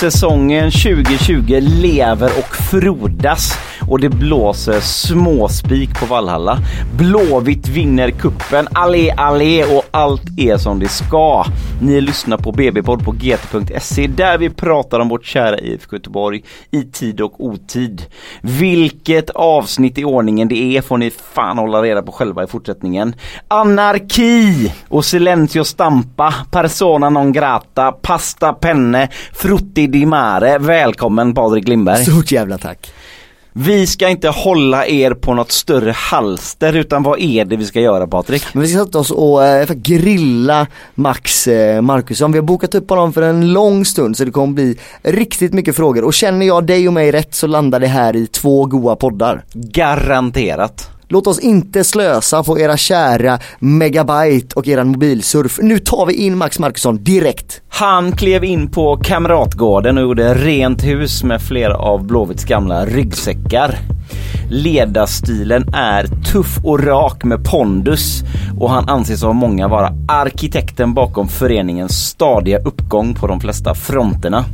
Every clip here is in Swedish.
Säsongen 2020 lever och frodas och det blåser småspik på Valhalla. Blåvitt vinner kuppen, allé allé och allt är som det ska. Ni lyssnar på BB-podd på gt.se där vi pratar om vårt kära IFK Göteborg i tid och otid. Vilket avsnitt i ordningen det är får ni fan hålla reda på själva i fortsättningen. Anarki och Silencio Stampa, Persona non grata, Pasta penne, Frutti di mare. Välkommen Patrik Lindberg. Stort jävla tack. Vi ska inte hålla er på något större halster utan vad är det vi ska göra Patrik? Men vi ska sätta oss och äh, grilla Max äh, Markusson. Vi har bokat upp honom för en lång stund så det kommer bli riktigt mycket frågor och känner jag dig och mig rätt så landar det här i två goa poddar. Garanterat. Låt oss inte slösa på era kära megabyte och eran mobilsurf. Nu tar vi in Max Markusson direkt. Han klev in på Kamratgården och gjorde rent hus med flera av Blåvitts gamla ryggsäckar. Ledarstilen är tuff och rak med pondus och han anses av många vara arkitekten bakom föreningens stadiga uppgång på de flesta fronterna.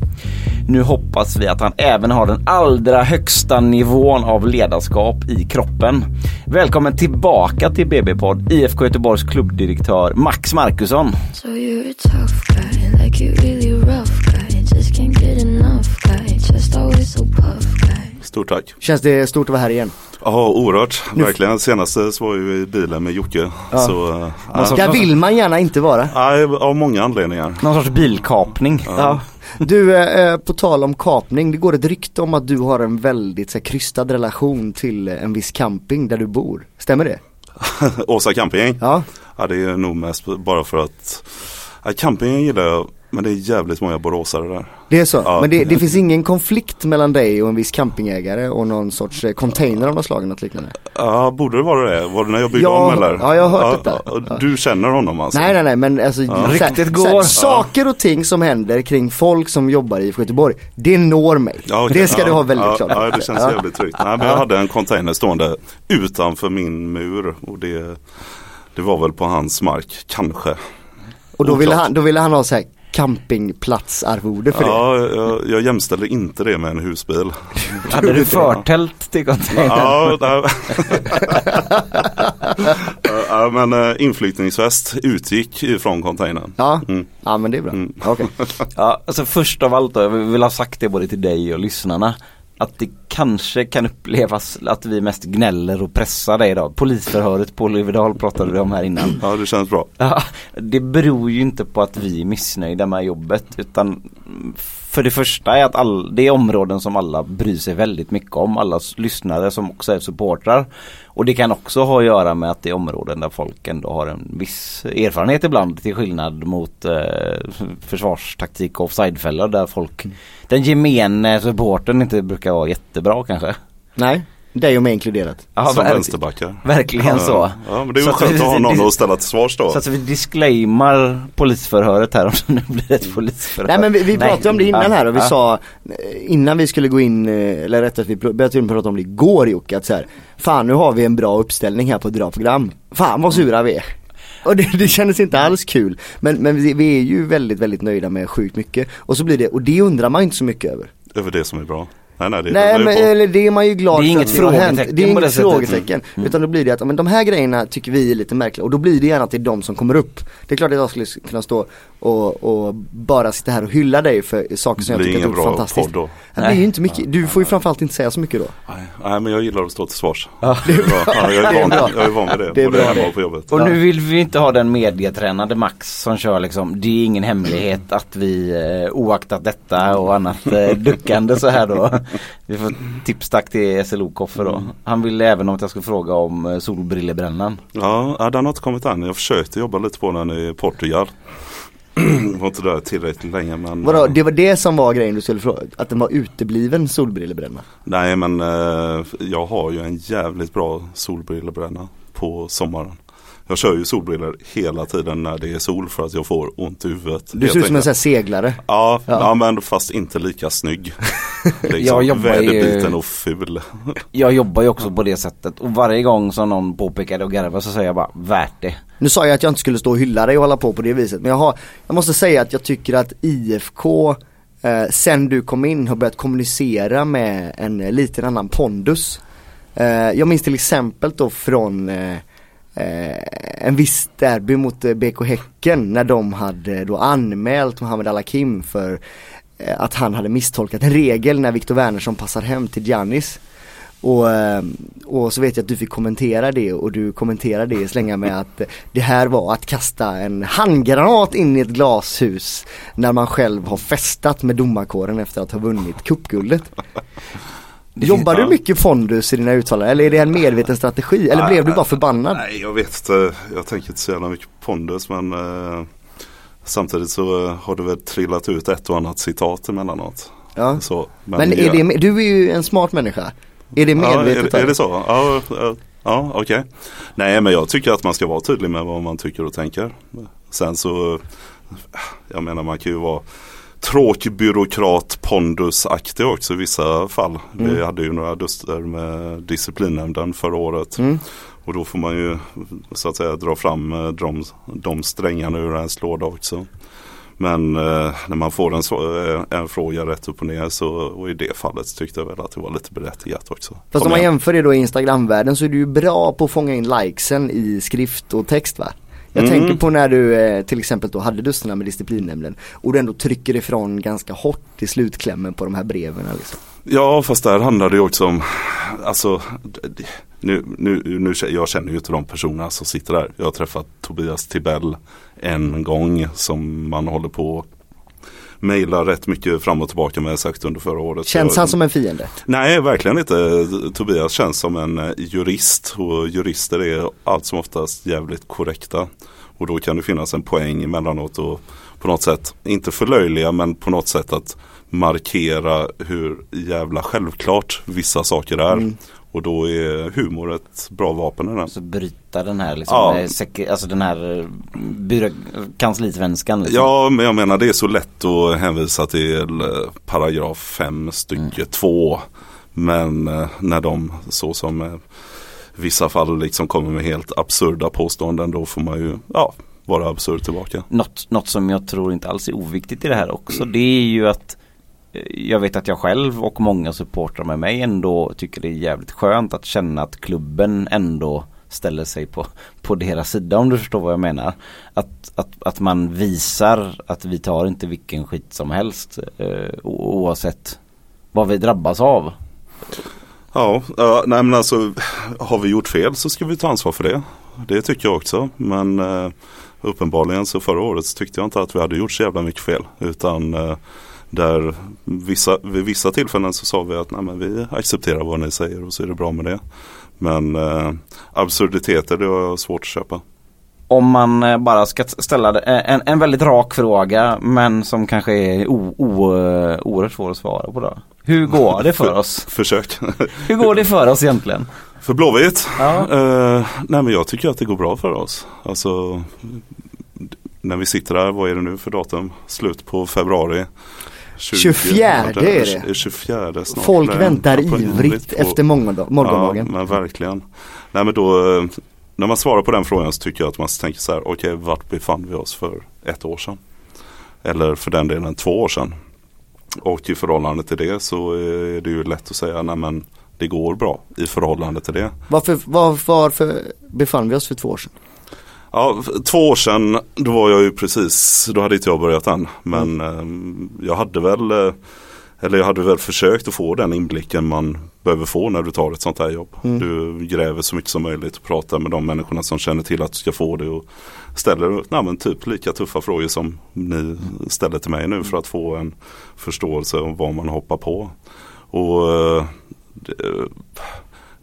Nu hoppas vi att han även har den allra högsta nivån av ledarskap i kroppen. Välkommen tillbaka till BB-podd, IFK Göteborgs klubbdirektör Max Markusson. So you're a tough guy, like you really rough guy. Just can't get enough guy, just always so puff guy. Stort tack. Känns det stort att vara här igen? Ja, oerhört. Verkligen. Senaste så var ju i bilen med Jocke. Ja. Så, äh, Där vill man gärna inte vara. nej, av många anledningar. Någon sorts bilkapning. Ja. Du, eh, på tal om kapning, det går ett rykte om att du har en väldigt så här, krystad relation till eh, en viss camping där du bor. Stämmer det? Åsa camping. Ja. Ja, det är nog mest bara för att ja, campingen gillar jag. Men det är jävligt många boråsare där. Det är så? Ja. Men det, det finns ingen konflikt mellan dig och en viss campingägare och någon sorts eh, container av något slag eller något liknande? Ja, borde det vara det? Var det när jag byggde Ja, om eller? ja, jag har hört detta. ja, Du känner honom alltså? Nej nej nej men alltså så här- Ryktet så här, går. Saker och ting som händer kring folk som jobbar i Göteborg, det når mig. Ja, okej. Det ska ja, du ha väldigt ja, klart Ja, det känns Ja. jävligt tryggt. Nej, men jag hade en container stående utanför min mur. Och det, det var väl på hans mark, kanske. Och då ville, han, då ville han ha så här campingplatsarvode för det. Ja, jag, jag jämställer inte det med en husbil. Hade du förtält till containern? Ja, där. ja, men äh, inflyttningsfest utgick ifrån containern. Ja, Mm. ja men det är bra. Mm. Okej. Ja, alltså först av allt då, jag vill ha sagt det både till dig och lyssnarna. Att det kanske kan upplevas att vi mest gnäller och pressar dig idag. Polisförhöret på Olivedal pratade vi om här innan. Ja, det känns bra. Det beror ju inte på att vi är missnöjda med jobbet utan för det första är att all, det är områden som alla bryr sig väldigt mycket om, alla lyssnare som också är supportrar. Och det kan också ha att göra med att det är områden där folk ändå har en viss erfarenhet ibland till skillnad mot eh, försvarstaktik och offsidefällor där folk, den gemene supporten inte brukar vara jättebra kanske. Nej, dig och mig inkluderat. Ja, Som verk- vänsterbackar. Verkligen Ja, så. Ja, men det är ju att skönt att ha någon att ställa till svars då. Så att vi disclaimar polisförhöret här om det nu blir ett polisförhör. Nej men vi, vi pratade om det innan här och vi ja. sa eh, Innan vi skulle gå in, eh, eller rättare sagt vi började till och prata om det igår Jocke att så här, Fan nu har vi en bra uppställning här på ett bra program Fan vad sura vi är och det, det kändes inte alls kul Men, men vi, vi är ju väldigt väldigt nöjda med sjukt mycket Och så blir det, och det undrar man inte så mycket över Över det som är bra. Nej, nej, det Nej men på. eller det är man ju glad Det är för inget frågetecken Det är inget frågetecken Mm. Utan då blir det att, men de här grejerna tycker vi är lite märkliga och då blir det gärna att det är de som kommer upp Det är klart att jag skulle kunna stå och, och bara sitta här och hylla dig för saker som jag tycker är fantastiskt podd då. Det blir ju inte mycket, du får ju framförallt inte säga så mycket då Nej, nej, men jag gillar att stå till svars. Ja. Det är bra. Ja, jag, är van, jag är van vid det. Det är både bra hemma och på jobbet. Och nu vill vi inte ha den medietränade Max som kör liksom, det är ingen hemlighet att vi eh, oaktat detta och annat eh, duckande så här då. Vi får tips tack till SLO Koffe då. Han ville även om att jag skulle fråga om eh, solbrillebrännan. Ja, ja, den har inte kommit än. Jag försökte jobba lite på den i Portugal. var inte där tillräckligt länge men Vadå, det var det som var grejen du skulle fråga, att den var utebliven solbrillebränna? Nej men eh, jag har ju en jävligt bra solbrillebränna på sommaren. Jag kör ju solbriller hela tiden när det är sol för att jag får ont i huvudet. Du ser ut som en sån här seglare Ja, Ja. ja. men fast inte lika snygg. Liksom, Jag jobbar ju- Väderbiten och ful. Jag jobbar ju också på det sättet och varje gång som någon påpekade och garvade så säger jag bara värt det. Nu sa jag att jag inte skulle stå och hylla dig och hålla på på det viset men jag har Jag måste säga att jag tycker att IFK eh, sen du kom in har börjat kommunicera med en eh, liten annan pondus. Eh, jag minns till exempel då från eh, eh, en viss derby mot eh, BK Häcken när de hade då anmält Mohamed Al-Hakim för eh, att han hade misstolkat en regel när Viktor Wernersson passar hem till Giannis. Och, eh, och så vet jag att du fick kommentera det och du kommenterade det slänga med att det här var att kasta en handgranat in i ett glashus när man själv har festat med domarkåren efter att ha vunnit cupguldet. Jobbar du ja. mycket pondus i dina uttalanden eller är det en medveten strategi eller blev du bara förbannad? Nej jag vet inte, jag tänker inte så jävla mycket pondus men eh, Samtidigt så eh, har det väl trillat ut ett och annat citat emellanåt. Ja. Så, Men är jag- det, du är ju en smart människa. Är det Ja, medvetet? är, är av det så? Ja, ja, ja okej. Nej men jag tycker att man ska vara tydlig med vad man tycker och tänker. Sen så, jag menar man kan ju vara tråkbyråkrat pondusaktig också i vissa fall. Vi Mm. hade ju några duster med disciplinnämnden förra året. Mm. Och då får man ju så att säga dra fram eh, de, de strängarna ur ens låda också. Men eh, när man får en, eh, en fråga rätt upp och ner så och i det fallet tyckte jag väl att det var lite berättigat också. Fast om man jämför det då i Instagramvärlden så är du ju bra på att fånga in likesen i skrift och text va? Jag Mm. tänker på när du eh, till exempel då hade dusterna med disciplinnämnden och du ändå trycker ifrån ganska hårt i slutklämmen på de här breven liksom. Ja fast där handlar det ju också om, alltså nu, nu, nu, jag känner ju inte de personerna som sitter där. Jag har träffat Tobias Tibell en gång som man håller på mejlar rätt mycket fram och tillbaka med sagt under förra året. Känns han som en fiende? Nej, verkligen inte. Tobias känns som en eh, jurist och jurister är allt som oftast jävligt korrekta. Och då kan det finnas en poäng emellanåt och på något sätt, inte förlöjliga men på något sätt att markera hur jävla självklart vissa saker är. Mm. Och då är humor ett bra vapen i den. Så bryta den här liksom, Ja. eh, alltså den här eh, kanslisvenskan liksom. Ja, men jag menar det är så lätt att hänvisa till eh, paragraf 5 stycke 2. Men eh, när de så som vissa fall liksom kommer med helt absurda påståenden då får man ju ja, vara absurd tillbaka. Något, något som jag tror inte alls är oviktigt i det här också det är ju att eh, jag vet att jag själv och många supportrar med mig ändå tycker det är jävligt skönt att känna att klubben ändå ställer sig på, på deras sida om du förstår vad jag menar. Att, att, att man visar att vi tar inte vilken skit som helst eh, oavsett vad vi drabbas av. Ja, ja, nej men alltså har vi gjort fel så ska vi ta ansvar för det. Det tycker jag också. Men eh, uppenbarligen så förra året så tyckte jag inte att vi hade gjort så jävla mycket fel. Utan eh, där vissa, vid vissa tillfällen så sa vi att nej, men vi accepterar vad ni säger och så är det bra med det. Men eh, absurditeter det har jag svårt att köpa. Om man eh, bara ska ställa eh, en, en väldigt rak fråga men som kanske är o, o, eh, oerhört svår att svara på då. Hur går det för oss? Försök. Hur går det för oss egentligen? för Blåvitt? Ja. Eh, nej men jag tycker att det går bra för oss. Alltså när vi sitter här, vad är det nu för datum? Slut på februari. 20 24 är det. 24 snart. Folk Nej, väntar ivrigt på- efter morgondag- morgondagen. Ja men verkligen. Nej men då, eh, när man svarar på den frågan så tycker jag att man tänker så här, okej vart befann vi oss för ett år sedan? Eller för den delen två år sedan. Och i förhållande till det så är det ju lätt att säga, nej men det går bra i förhållande till det. Varför, var, varför befann vi oss för två år sedan? Ja, två år sedan då var jag ju precis, då hade inte jag börjat än. Men eh, jag hade väl, eh, eller jag hade väl försökt att få den inblicken man behöver få när du tar ett sånt här jobb. Mm. Du gräver så mycket som möjligt och pratar med de människorna som känner till att du ska få det. Och ställer nej, men typ lika tuffa frågor som ni ställer till mig nu för att få en förståelse om vad man hoppar på. Och eh, det,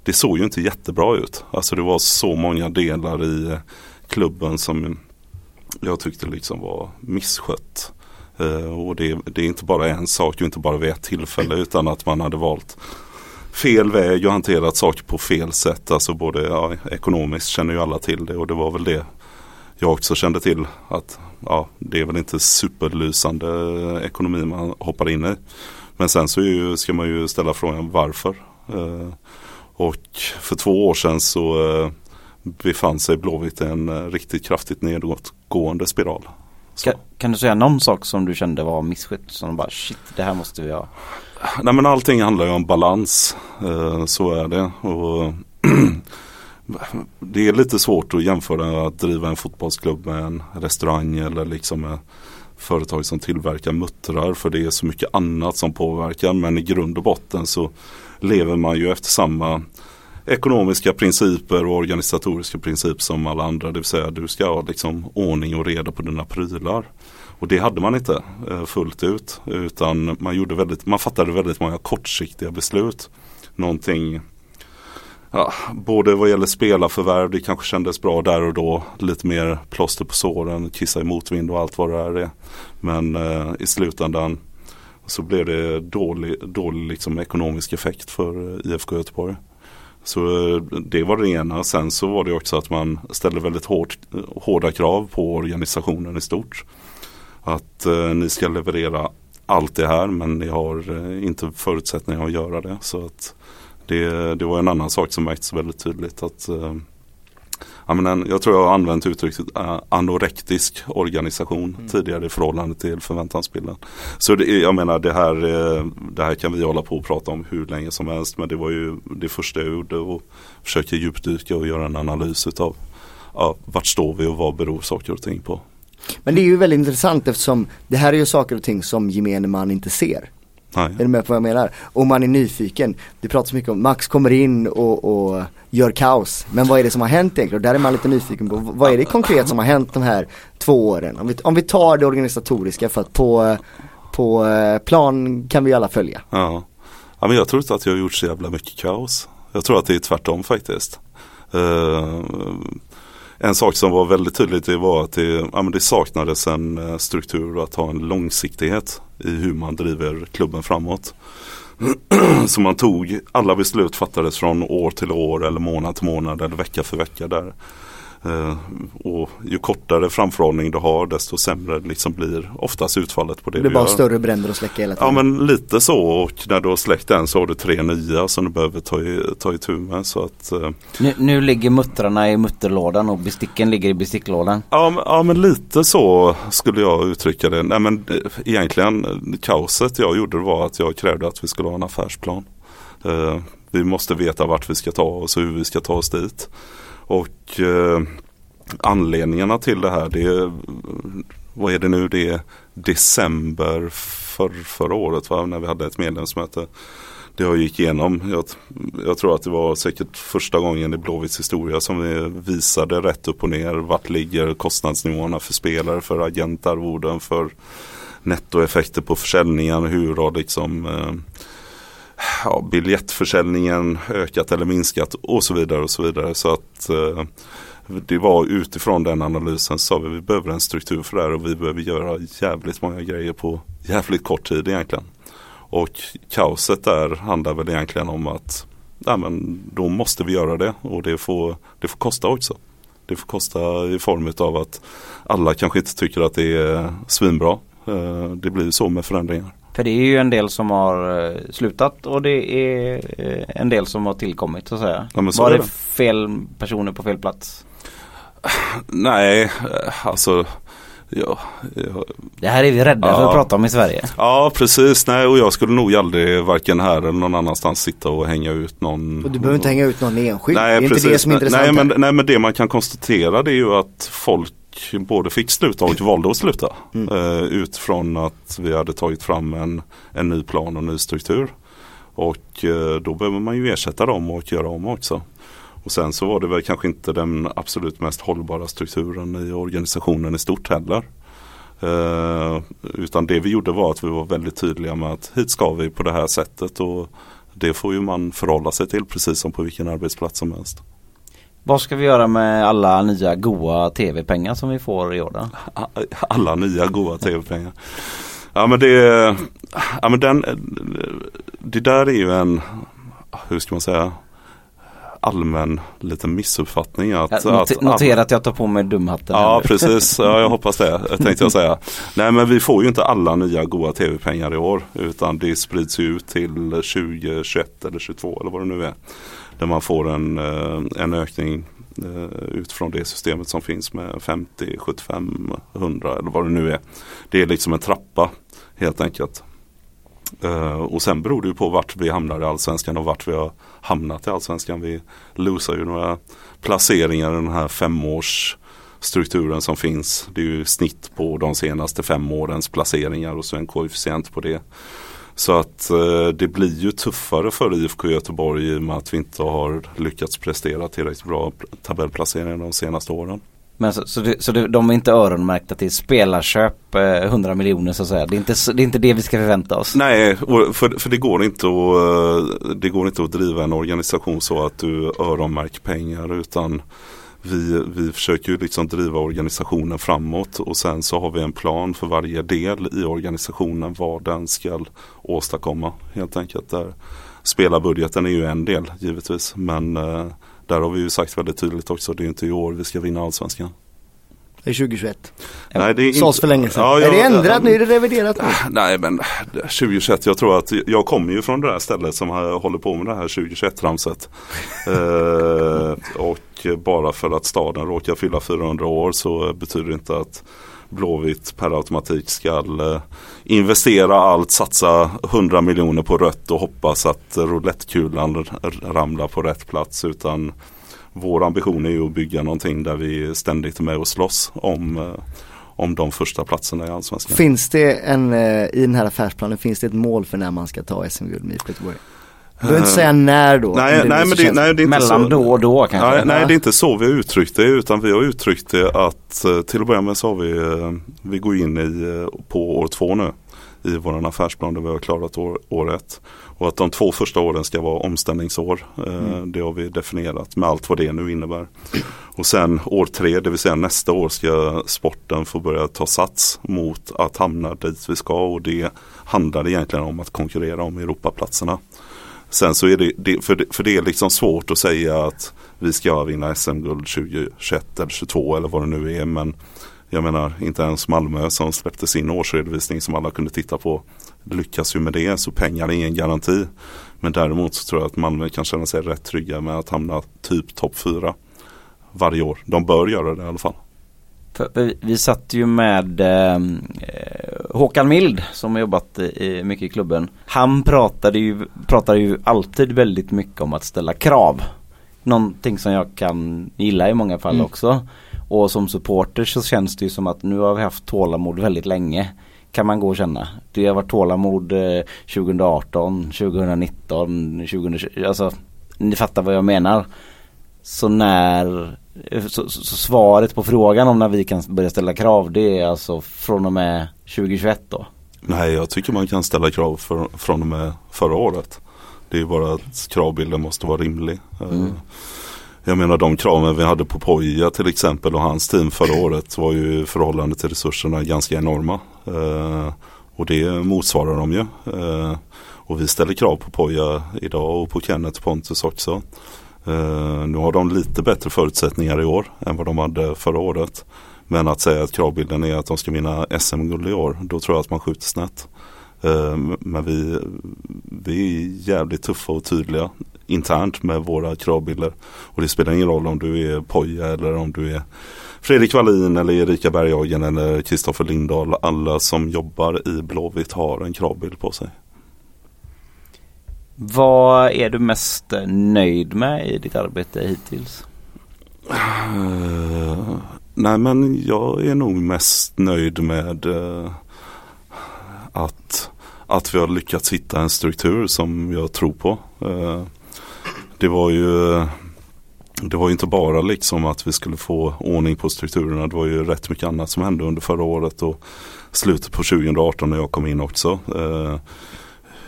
det såg ju inte jättebra ut. Alltså det var så många delar i klubben som jag tyckte liksom var misskött. Eh, och det, det är inte bara en sak och inte bara vid ett tillfälle utan att man hade valt fel väg och hanterat saker på fel sätt. Alltså både ja, ekonomiskt känner ju alla till det och det var väl det jag också kände till. Att ja, det är väl inte superlysande ekonomi man hoppar in i. Men sen så ju, ska man ju ställa frågan varför. Eh, och för två år sedan så eh, befann sig Blåvitt i en eh, riktigt kraftigt nedåtgående spiral. Kan, kan du säga någon sak som du kände var misskött? Som bara shit, det här måste vi ha. Nej men allting handlar ju om balans. Eh, så är det. Och det är lite svårt att jämföra att driva en fotbollsklubb med en restaurang eller liksom med företag som tillverkar muttrar. För det är så mycket annat som påverkar. Men i grund och botten så lever man ju efter samma ekonomiska principer och organisatoriska principer som alla andra. Det vill säga du ska ha liksom ordning och reda på dina prylar. Och det hade man inte eh, fullt ut. Utan man, gjorde väldigt, man fattade väldigt många kortsiktiga beslut. Någonting Ja, både vad gäller spelarförvärv, det kanske kändes bra där och då. Lite mer plåster på såren, kissa i motvind och allt vad det är. Men eh, i slutändan så blev det dålig, dålig liksom ekonomisk effekt för eh, IFK Göteborg. Så eh, det var det ena. Sen så var det också att man ställde väldigt hårt, hårda krav på organisationen i stort. Att eh, ni ska leverera allt det här men ni har eh, inte förutsättningar att göra det. Så att det, det var en annan sak som märktes väldigt tydligt. att eh, jag, menar, jag tror jag har använt uttrycket eh, anorektisk organisation Mm. tidigare i förhållande till förväntansbilden. Så det, jag menar det här, eh, det här kan vi hålla på och prata om hur länge som helst. Men det var ju det första jag gjorde och försöka djupdyka och göra en analys utav ja, vart står vi och vad beror saker och ting på. Men det är ju väldigt intressant eftersom det här är ju saker och ting som gemene man inte ser. Nej. Är du med på vad jag menar? Och man är nyfiken. Det pratas mycket om, Max kommer in och, och gör kaos. Men vad är det som har hänt egentligen? Och där är man lite nyfiken på, vad är det konkret som har hänt de här två åren? Om vi, om vi tar det organisatoriska för att på, på eh, plan kan vi alla följa. Ja. ja, men jag tror inte att jag har gjort så jävla mycket kaos. Jag tror att det är tvärtom faktiskt. Eh, en sak som var väldigt tydligt det var att det, ja, men det saknades en eh, struktur och att ha en långsiktighet i hur man driver klubben framåt. Så man tog, alla beslut fattades från år till år eller månad till månad eller vecka för vecka där. Eh, och ju kortare framförhållning du har desto sämre liksom blir oftast utfallet på det Det blir du bara gör. större bränder att släcka hela Ja tiden. men lite så och när du har släckt en så har du tre nya som du behöver ta, i, ta itu med. Så att, eh, Nu, nu ligger muttrarna i mutterlådan och besticken ligger i besticklådan. ja, men, ja men lite så skulle jag uttrycka det. Nej men eh, egentligen kaoset jag gjorde var att jag krävde att vi skulle ha en affärsplan. Vi måste veta vart vi ska ta oss och hur vi ska ta oss dit. Och eh, anledningarna till det här det är, vad är det nu, det är december för, förra året va? när vi hade ett medlemsmöte. Det jag gick igenom, jag, jag tror att det var säkert första gången i Blåvitts historia som vi visade rätt upp och ner vart ligger kostnadsnivåerna för spelare, för agentarvoden, för nettoeffekter på försäljningen, hur har liksom eh, ja, biljettförsäljningen ökat eller minskat och så vidare och så vidare. Så att eh, det var utifrån den analysen sa vi vi behöver en struktur för det här och vi behöver göra jävligt många grejer på jävligt kort tid egentligen. Och kaoset där handlar väl egentligen om att ja, men då måste vi göra det och det får, det får kosta också. Det får kosta i form av att alla kanske inte tycker att det är svinbra. Eh, Det blir så med förändringar. För det är ju en del som har eh, slutat och det är eh, en del som har tillkommit så att säga. Ja, så Var det det. fel personer på fel plats? Nej, eh, alltså ja, ja, Det här är vi rädda för Ja. att prata om i Sverige. ja precis. Nej, och jag skulle nog aldrig varken här eller någon annanstans sitta och hänga ut någon. Och du behöver inte hänga ut någon enskild. Nej, det är inte precis. det som är intressant nej, men, nej, men det man kan konstatera det är ju att folk både fick sluta och valde att sluta. Mm. Eh, utifrån att vi hade tagit fram en, en ny plan och ny struktur. Och eh, då behöver man ju ersätta dem och göra om också. Och sen så var det väl kanske inte den absolut mest hållbara strukturen i organisationen i stort heller. Eh, utan det vi gjorde var att vi var väldigt tydliga med att hit ska vi på det här sättet och det får ju man förhålla sig till precis som på vilken arbetsplats som helst. Vad ska vi göra med alla nya goa tv-pengar som vi får i år då? Alla nya goda tv-pengar. Ja men det, ja, men den, det där är ju en, hur ska man säga, allmän liten missuppfattning. Att, Jag note- att, notera att jag tar på mig dumhatten. Ja precis, ja, jag hoppas det tänkte jag säga. Nej men vi får ju inte alla nya goda tv-pengar i år utan det sprids ut till 2021 eller 22 eller vad det nu är. Där man får en, eh, en ökning eh, utifrån det systemet som finns med 50, 75, 100 eller vad det nu är. Det är liksom en trappa helt enkelt. Uh, och sen beror det ju på vart vi hamnar i allsvenskan och vart vi har hamnat i allsvenskan. Vi losar ju några placeringar i den här femårsstrukturen som finns. Det är ju snitt på de senaste fem årens placeringar och så en koefficient på det. Så att uh, det blir ju tuffare för IFK Göteborg i och med att vi inte har lyckats prestera tillräckligt bra tabellplaceringar de senaste åren. Men så, så, det, så det, de är inte öronmärkta till spelarköp, eh, 100 miljoner så att säga. Det är, inte, det är inte det vi ska förvänta oss. Nej, för, för det, går inte att, eh, det går inte att driva en organisation så att du öronmärker pengar utan vi, vi försöker ju liksom driva organisationen framåt och sen så har vi en plan för varje del i organisationen vad den ska åstadkomma helt enkelt. Där spelarbudgeten är ju en del givetvis men eh, där har vi ju sagt väldigt tydligt också, det är inte i år vi ska vinna allsvenskan. Det är 2021. Nej, det är inte... Sades för länge sedan. Ja, är det ändrat nu? Är det reviderat nu? Nej men 2021, jag tror att jag kommer ju från det där stället som håller på med det här 2021-tramset. eh, och bara för att staden råkar fylla 400 år så betyder det inte att Blåvitt per automatik ska eh, investera allt, satsa 100 miljoner på rött och hoppas att roulettkulan ramlar på rätt plats. Utan vår ambition är ju att bygga någonting där vi ständigt är med och slåss om, eh, om de första platserna i Allsvenskan. Finns det en, eh, i den här affärsplanen, finns det ett mål för när man ska ta SM-guld med IFK Göteborg? Du behöver inte säga när då. Nej, nej, men det, nej, det är inte Mellan så. då och då kanske? Nej, nej, det är inte så vi har uttryckt det utan vi har uttryckt det att eh, till att börja med så har vi, vi går in i, på år två nu i vår affärsplan där vi har klarat år, år ett. Och att de två första åren ska vara omställningsår. Mm. Det har vi definierat med allt vad det nu innebär. Och sen år tre, det vill säga nästa år ska sporten få börja ta sats mot att hamna dit vi ska och det handlar egentligen om att konkurrera om Europaplatserna. Sen så är det, det, för, det, för det är liksom svårt att säga att vi ska vinna SM-guld 2021 eller 2022 eller vad det nu är. Men jag menar inte ens Malmö som släppte sin årsredovisning som alla kunde titta på lyckas ju med det. Så pengar är ingen garanti. Men däremot så tror jag att Malmö kan känna sig rätt trygga med att hamna typ topp 4 varje år. De bör göra det i alla fall. Vi satt ju med ehm, eh, Håkan Mild som har jobbat i, mycket i klubben. Han pratade ju, pratade ju alltid väldigt mycket om att ställa krav. Någonting som jag kan gilla i många fall mm. också. Och som supporter så känns det ju som att nu har vi haft tålamod väldigt länge. Kan man gå och känna. Det har varit tålamod eh, 2018, 2019, 2020. Alltså ni fattar vad jag menar. Så när så, så, så, svaret på frågan om när vi kan börja ställa krav det är alltså från och med 2021 då? Nej, jag tycker man kan ställa krav för, från och med förra året. Det är bara att kravbilden måste vara rimlig. Mm. Jag menar de kraven vi hade på Poja till exempel och hans team förra året var ju i förhållande till resurserna ganska enorma. Eh, och det motsvarar de ju. Eh, och vi ställer krav på Poja idag och på Kenneth Pontus också. Uh, nu har de lite bättre förutsättningar i år än vad de hade förra året. Men att säga att kravbilden är att de ska vinna SM-guld i år, då tror jag att man skjuter snett. Uh, men vi, vi är jävligt tuffa och tydliga internt med våra kravbilder. Och det spelar ingen roll om du är Poja eller om du är Fredrik Wallin eller Erika Berghagen eller Kristoffer Lindahl. Alla som jobbar i Blåvitt har en kravbild på sig. Vad är du mest nöjd med i ditt arbete hittills? Uh, nej men jag är nog mest nöjd med uh, att, vi har lyckats hitta en struktur som jag tror på. Eh, det var ju det var ju inte bara liksom att vi skulle få ordning på strukturerna. Det var ju rätt mycket annat som hände under förra året och slutet på 2018 när jag kom in också. Eh,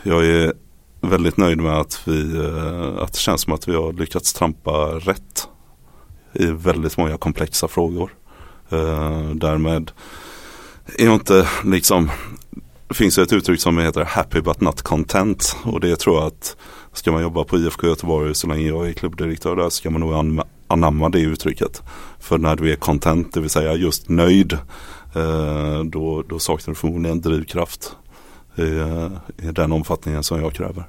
jag är väldigt nöjd med att, vi, eh, att det känns som att vi har lyckats trampa rätt i väldigt många komplexa frågor. Därmed är jag inte liksom, det finns ett uttryck som heter happy but not content och det tror jag att ska man jobba på IFK Göteborg så länge jag är klubbdirektör där ska man nog anamma det uttrycket. För när du är content, det vill säga just nöjd, eh, då, då saknar du förmodligen drivkraft i, i den omfattningen som jag kräver.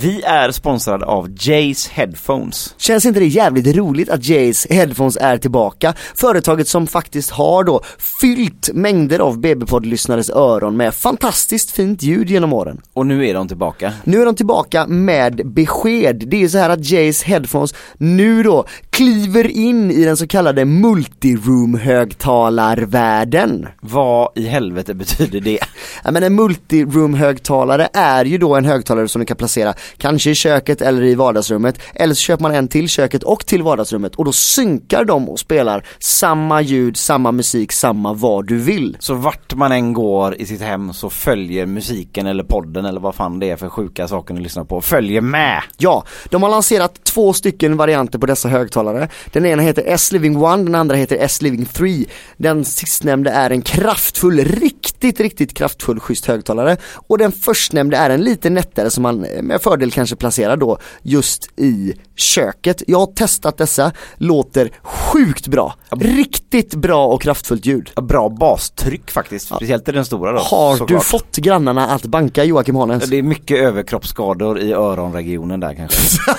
Vi är sponsrade av Jays Headphones. Känns inte det jävligt roligt att Jays Headphones är tillbaka? Företaget som faktiskt har då fyllt mängder av BB-podd-lyssnares öron med fantastiskt fint ljud genom åren. Och nu är de tillbaka. Nu är de tillbaka med besked. Det är ju så här att Jays Headphones nu då kliver in i den så kallade multiroom högtalarvärlden. Vad i helvete betyder det? Ja, men en multiroom högtalare är ju då en högtalare som du kan placera kanske i köket eller i vardagsrummet eller så köper man en till köket och till vardagsrummet och då synkar de och spelar samma ljud, samma musik, samma vad du vill. Så vart man än går i sitt hem så följer musiken eller podden eller vad fan det är för sjuka saker ni lyssnar på, följer med! Ja, de har lanserat två stycken varianter på dessa högtalare. Den ena heter S-Living 1, den andra heter S-Living 3. Den sistnämnda är en kraftfull, riktigt, riktigt kraftfull schysst högtalare och den förstnämnda är en lite nättare som man med fördel kanske placerar då just i köket. Jag har testat dessa, låter sjukt bra. Riktigt bra och kraftfullt ljud. Ja, Bra bastryck faktiskt, speciellt i den stora då. Har du såklart. fått grannarna att banka Joakim Hanens? Det är mycket överkroppsskador i öronregionen där kanske.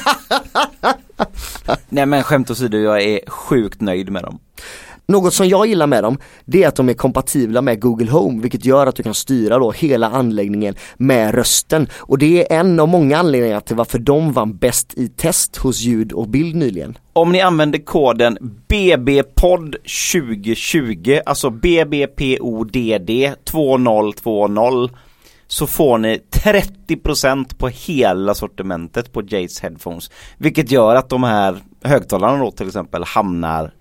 Nej men skämt åsido, jag är sjukt nöjd med dem. Något som jag gillar med dem, det är att de är kompatibla med Google Home, vilket gör att du kan styra då hela anläggningen med rösten. Och det är en av många anledningar till varför de vann bäst i test hos ljud och bild nyligen. Om ni använder koden BBPOD 2020, alltså BBPODD 2020 så får ni 30% på hela sortimentet på Jays Headphones. Vilket gör att de här högtalarna då till exempel hamnar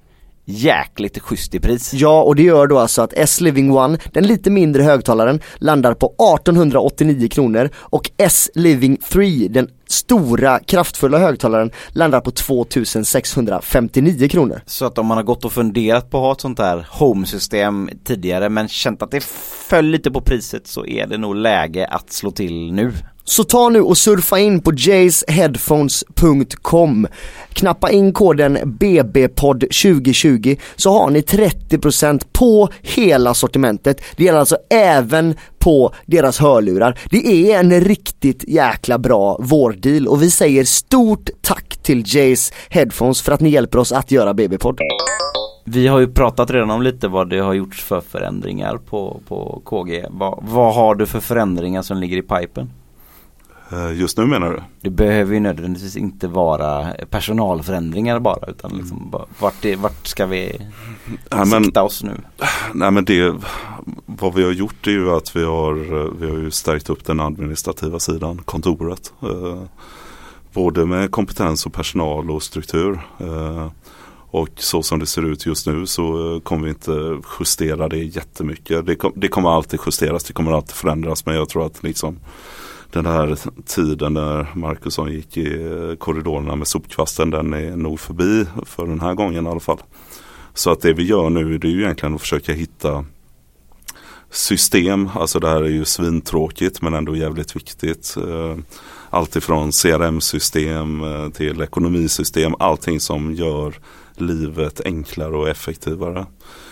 jäkligt schysst i pris. Ja, och det gör då alltså att S-Living One, den lite mindre högtalaren, landar på 1889 kronor och S-Living 3, den stora kraftfulla högtalaren, landar på 2659 kronor. Så att om man har gått och funderat på att ha ett sånt här home-system tidigare men känt att det föll lite på priset så är det nog läge att slå till nu. Så ta nu och surfa in på jaysheadphones.com Knappa in koden BBPOD 2020 så har ni 30% på hela sortimentet. Det gäller alltså även på deras hörlurar. Det är en riktigt jäkla bra vårdeal och vi säger stort tack till Jays Headphones för att ni hjälper oss att göra BB-podd. Vi har ju pratat redan om lite vad det har gjorts för förändringar på, på KG. Va, vad har du för förändringar som ligger i pipen? Eh, Just nu menar du? Det behöver ju nödvändigtvis inte vara personalförändringar bara utan liksom bara, vart, det, vart ska vi men- sikta oss nu? Nej men det, vad vi har gjort är ju att vi har, eh, vi har ju stärkt upp den administrativa sidan, kontoret. Eh, både med kompetens och personal och struktur. Eh, och så som det ser ut just nu så eh, kommer vi inte justera det jättemycket. Det, kom, det kommer alltid justeras, det kommer alltid förändras. Men jag tror att liksom den här tiden när Markusson gick i eh, korridorerna med sopkvasten den är nog förbi för den här gången i alla fall. Så att det vi gör nu det är ju egentligen att försöka hitta system, alltså det här är ju svintråkigt men ändå jävligt viktigt. Eh, alltifrån CRM-system eh, till ekonomisystem, allting som gör livet enklare och effektivare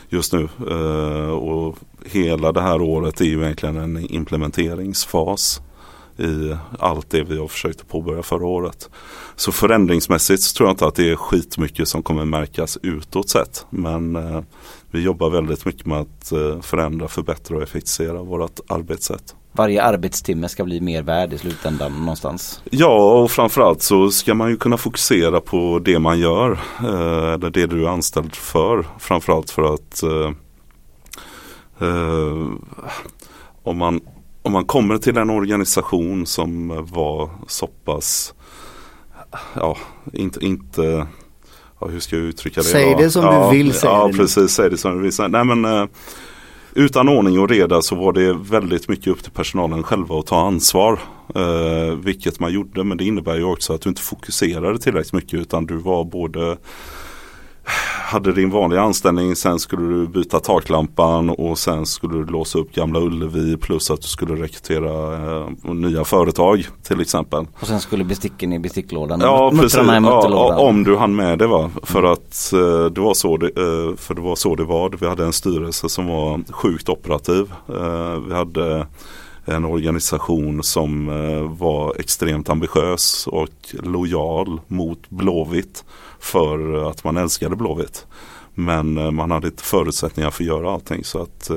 just nu. Och hela det här året är ju egentligen en implementeringsfas i allt det vi har försökt påbörja förra året. Så förändringsmässigt så tror jag inte att det är skitmycket som kommer märkas utåt sett. Men eh, vi jobbar väldigt mycket med att eh, förändra, förbättra och effektivisera vårt arbetssätt. Varje arbetstimme ska bli mer värd i slutändan någonstans. Ja, och framförallt så ska man ju kunna fokusera på det man gör. Eh, eller det du är anställd för. Framförallt för att om, man, om man kommer till en organisation som var så pass, ja, inte, inte ja, hur ska jag uttrycka det? Säg det som ja, du vill säga Ja, precis, säg det som du vill säga. Nej, men, eh, utan ordning och reda så var det väldigt mycket upp till personalen själva att ta ansvar. Eh, vilket man gjorde men det innebär ju också att du inte fokuserade tillräckligt mycket utan du var både hade din vanliga anställning, sen skulle du byta taklampan och sen skulle du låsa upp Gamla Ullevi plus att du skulle rekrytera eh, nya företag till exempel. Och sen skulle besticken i besticklådan. Ja, precis. i Ja, mutterlådan. om du hann med det va. För att eh, det var så det, eh, för det var så det var. Vi hade en styrelse som var sjukt operativ. Eh, vi hade en organisation som eh, var extremt ambitiös och lojal mot Blåvitt för att man älskade Blåvitt. Men eh, man hade inte förutsättningar för att göra allting så att eh,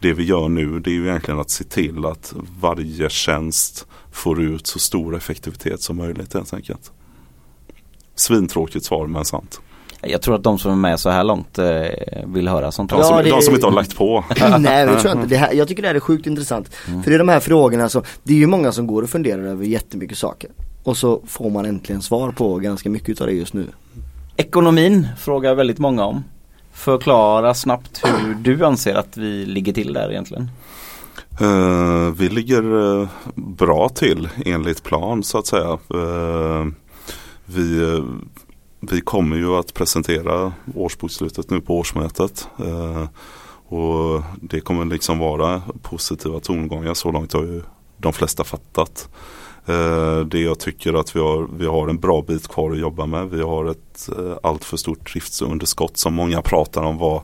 det vi gör nu det är ju egentligen att se till att varje tjänst får ut så stor effektivitet som möjligt helt enkelt. Svintråkigt svar men sant. Jag tror att de som är med så här långt eh, vill höra sånt. De, Ja, som, det- de som inte har lagt på. Nej det tror jag inte. Det här, jag tycker det här är sjukt intressant. För det är de här frågorna som, det är ju många som går och funderar över jättemycket saker. Och så får man äntligen svar på ganska mycket av det just nu. Ekonomin frågar väldigt många om. Förklara snabbt hur du anser att vi ligger till där egentligen. Uh, vi ligger uh, bra till enligt plan så att säga. Uh, vi, vi kommer ju att presentera årsbokslutet nu på årsmötet. Och det kommer liksom vara positiva tongångar. Så långt har ju de flesta fattat. Eh, det jag tycker att vi har, vi har en bra bit kvar att jobba med. Vi har ett eh, allt för stort driftsunderskott som många pratar om. Vad,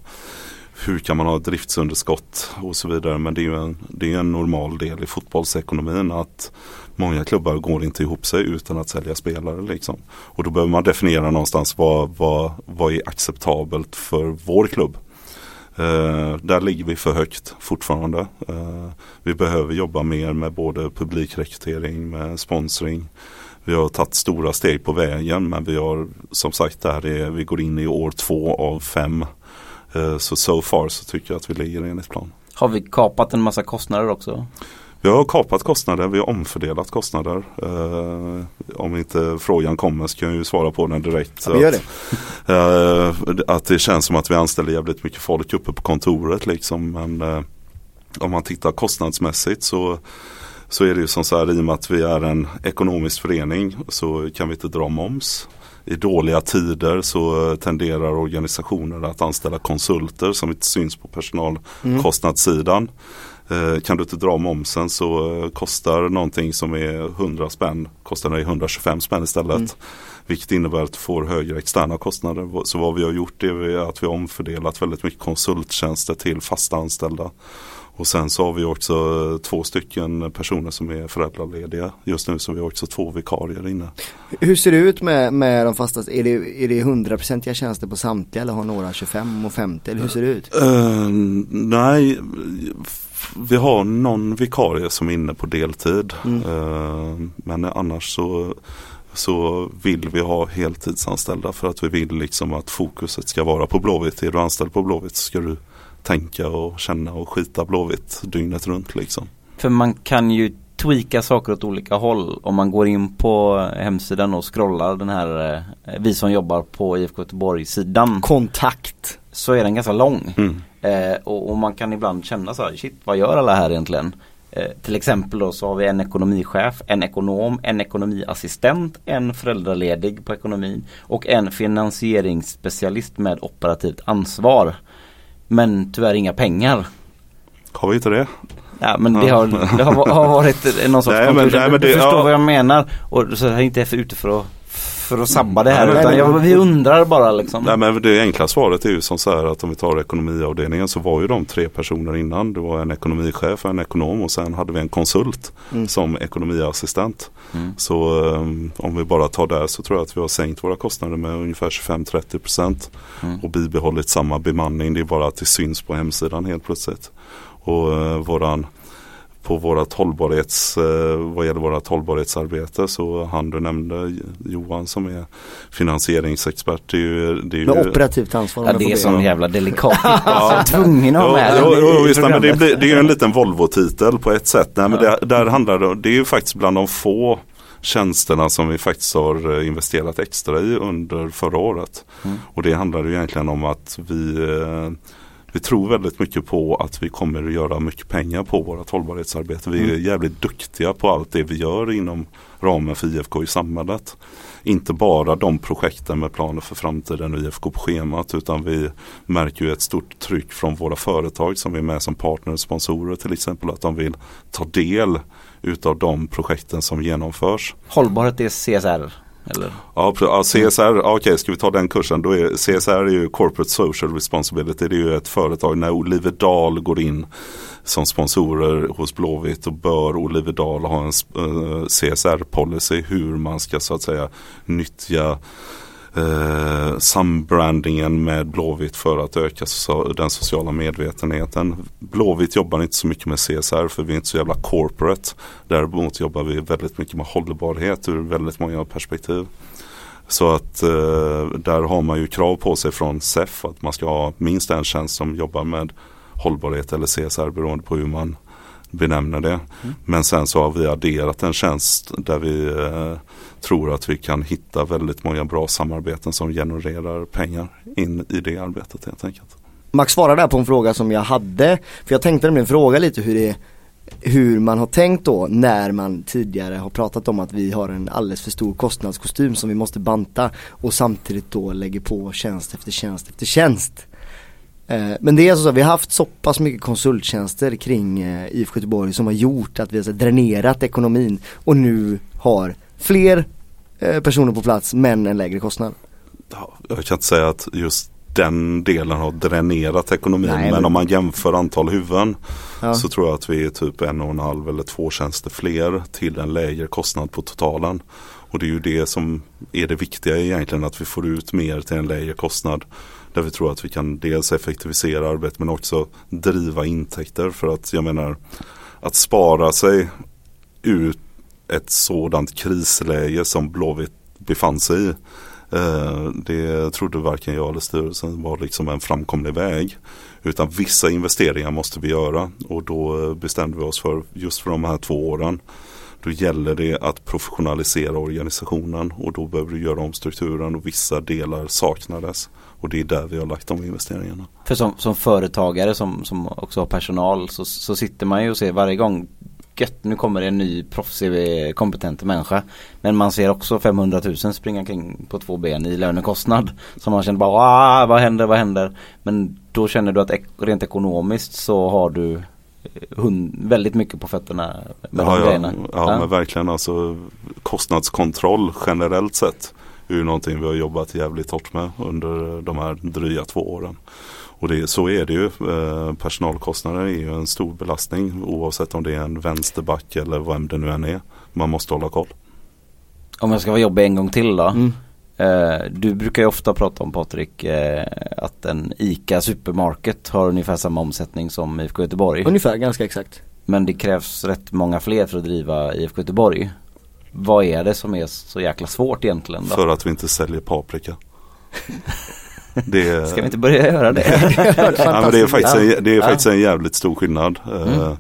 hur kan man ha ett driftsunderskott och så vidare. Men det är ju en, det är en normal del i fotbollsekonomin att många klubbar går inte ihop sig utan att sälja spelare. Liksom. Och då behöver man definiera någonstans vad, vad, vad är acceptabelt för vår klubb. Eh, där ligger vi för högt fortfarande. Eh, vi behöver jobba mer med både publikrekrytering, med sponsring. Vi har tagit stora steg på vägen men vi har som sagt där är, vi går in i år två av fem. Eh, så so far så tycker jag att vi ligger enligt plan. Har vi kapat en massa kostnader också? Vi har kapat kostnader, vi har omfördelat kostnader. Eh, om inte frågan kommer så kan jag ju svara på den direkt. Ja, gör Att- Eh, att det känns som att vi anställer jävligt mycket folk uppe på kontoret liksom. Men eh, om man tittar kostnadsmässigt så, så är det ju som så här i och med att vi är en ekonomisk förening så kan vi inte dra moms. I dåliga tider så tenderar organisationer att anställa konsulter som inte syns på personalkostnadssidan. Eh, Kan du inte dra momsen så eh, kostar någonting som är 100 spänn kostar dig 125 spänn istället. Vilket innebär att du får högre externa kostnader. Så vad vi har gjort är att vi har omfördelat väldigt mycket konsulttjänster till fasta anställda. Och sen så har vi också eh, två stycken personer som är föräldralediga just nu så vi har också två vikarier inne. Hur ser det ut med, med de fasta, är det, är det 100% tjänster på samtliga eller har några 25 och 50 eller hur ser det ut? Eh, nej, vi har någon vikarie som är inne på deltid. Mm. Eh, men annars så, så vill vi ha heltidsanställda för att vi vill liksom att fokuset ska vara på Blåvitt. Är du anställd på Blåvitt så ska du tänka och känna och skita Blåvitt dygnet runt liksom. För man kan ju tweaka saker åt olika håll. Om man går in på hemsidan och scrollar den här eh, Vi som jobbar på IFK Göteborg-sidan Kontakt. så är den ganska lång. Mm. Eh, och, och man kan ibland känna så här, shit vad gör alla här egentligen? Eh, till exempel då så har vi en ekonomichef, en ekonom, en ekonomiassistent, en föräldraledig på ekonomin och en finansieringsspecialist med operativt ansvar. Men tyvärr inga pengar. Har vi inte det? Ja men det har, det har, har varit någon sorts Nej, men- konkurs. nej, men Du förstår ja. vad jag menar. Och så är jag inte ute för att, för att sabba det här Nej, utan nej, jag, vi undrar bara liksom. Nej men det enkla svaret är ju som så här att om vi tar ekonomiavdelningen så var ju de tre personer innan. Det var en ekonomichef, en ekonom och sen hade vi en konsult Mm. som ekonomiassistent. Mm. Så um, om vi bara tar där så tror jag att vi har sänkt våra kostnader med ungefär 25-30% Mm. och bibehållit samma bemanning. Det är bara att det syns på hemsidan helt plötsligt. Och uh, våran på vårat hållbarhets, eh, vad gäller vårat hållbarhetsarbete så han du nämnde Johan som är finansieringsexpert. Det är ju, det är ju, Med operativt ansvar. Ja det är sån jävla delikat. ja. Tvungen att ha med Jo, den jo, i jo, visst, men det, blir, det är ju en liten Volvo-titel på ett sätt. Nej, men Ja. det, där handlar det, det är ju faktiskt bland de få tjänsterna som vi faktiskt har eh, investerat extra i under förra året. Mm. Och det handlar ju egentligen om att vi, eh, vi tror väldigt mycket på att vi kommer att göra mycket pengar på vårt hållbarhetsarbete. Vi är Mm. jävligt duktiga på allt det vi gör inom ramen för IFK i samhället. Inte bara de projekten med planer för framtiden och IFK på schemat utan vi märker ju ett stort tryck från våra företag som är med som partner och sponsorer till exempel att de vill ta del utav de projekten som genomförs. Hållbarhet är CSR. Eller? Ja, ja, CSR, okej okay, ska vi ta den kursen. Då är, CSR är ju Corporate Social Responsibility. Det är ju ett företag när Oliver Dahl går in som sponsorer hos Blåvitt och bör Olivedal ha en eh, CSR-policy hur man ska så att säga nyttja eh, sambrandingen med Blåvitt för att öka so den sociala medvetenheten. Blåvitt jobbar inte så mycket med CSR för vi är inte så jävla corporate. Däremot jobbar vi väldigt mycket med hållbarhet ur väldigt många perspektiv. Så att eh, där har man ju krav på sig från SEF att man ska ha minst en tjänst som jobbar med hållbarhet eller CSR beroende på hur man benämner det. Mm. Men sen så har vi adderat en tjänst där vi eh, tror att vi kan hitta väldigt många bra samarbeten som genererar pengar in i det arbetet helt enkelt. Max svarade där på en fråga som jag hade, för jag tänkte nämligen fråga lite hur det hur man har tänkt då när man tidigare har pratat om att vi har en alldeles för stor kostnadskostym som vi måste banta och samtidigt då lägger på tjänst efter tjänst efter tjänst. Eh, men det är alltså så att vi har haft så pass mycket konsulttjänster kring eh, IF IFK Göteborg som har gjort att vi har dränerat ekonomin och nu har fler eh, personer på plats men en lägre kostnad. Jag kan inte säga att just den delen har dränerat ekonomin. Nej, men... men om man jämför antal huvuden ja. så tror jag att vi är typ en och en halv eller två tjänster fler till en lägre kostnad på totalen. Och det är ju det som är det viktiga egentligen att vi får ut mer till en lägre kostnad. Där vi tror att vi kan dels effektivisera arbetet men också driva intäkter för att jag menar att spara sig ut ett sådant krisläge som Blåvitt befann sig i. Eh, det trodde varken jag eller styrelsen var liksom en framkomlig väg. Utan vissa investeringar måste vi göra och då eh, bestämde vi oss för just för de här två åren. Då gäller det att professionalisera organisationen och då behöver du göra om strukturen och vissa delar saknades. Och det är där vi har lagt de investeringarna. För som, som företagare som, som också har personal så, så sitter man ju och ser varje gång gött, nu kommer det en ny proffsig kompetent människa. Men man ser också 500 000 springa kring på två ben i lönekostnad. Så man känner bara, ah, vad händer, vad händer? Men då känner du att rent ekonomiskt så har du eh, väldigt mycket på fötterna med ja, de ja, grejerna. Ja, ja, men verkligen alltså kostnadskontroll generellt sett är ju någonting vi har jobbat jävligt hårt med under de här dryga två åren. Och det, så är det ju. Eh, personalkostnader är ju en stor belastning oavsett om det är en vänsterback eller vem det nu än är. Man måste hålla koll. Om jag ska vara jobbig en gång till då. Mm. Eh, du brukar ju ofta prata om Patrik eh, att en ICA Supermarket har ungefär samma omsättning som IFK Göteborg. Ungefär, ganska exakt. Men det krävs rätt många fler för att driva IFK Göteborg. Vad är det som är så jäkla svårt egentligen då? För att vi inte säljer paprika. Det, Ska vi inte börja göra det? ja, men det är faktiskt, en, det är faktiskt en jävligt stor skillnad. Mm.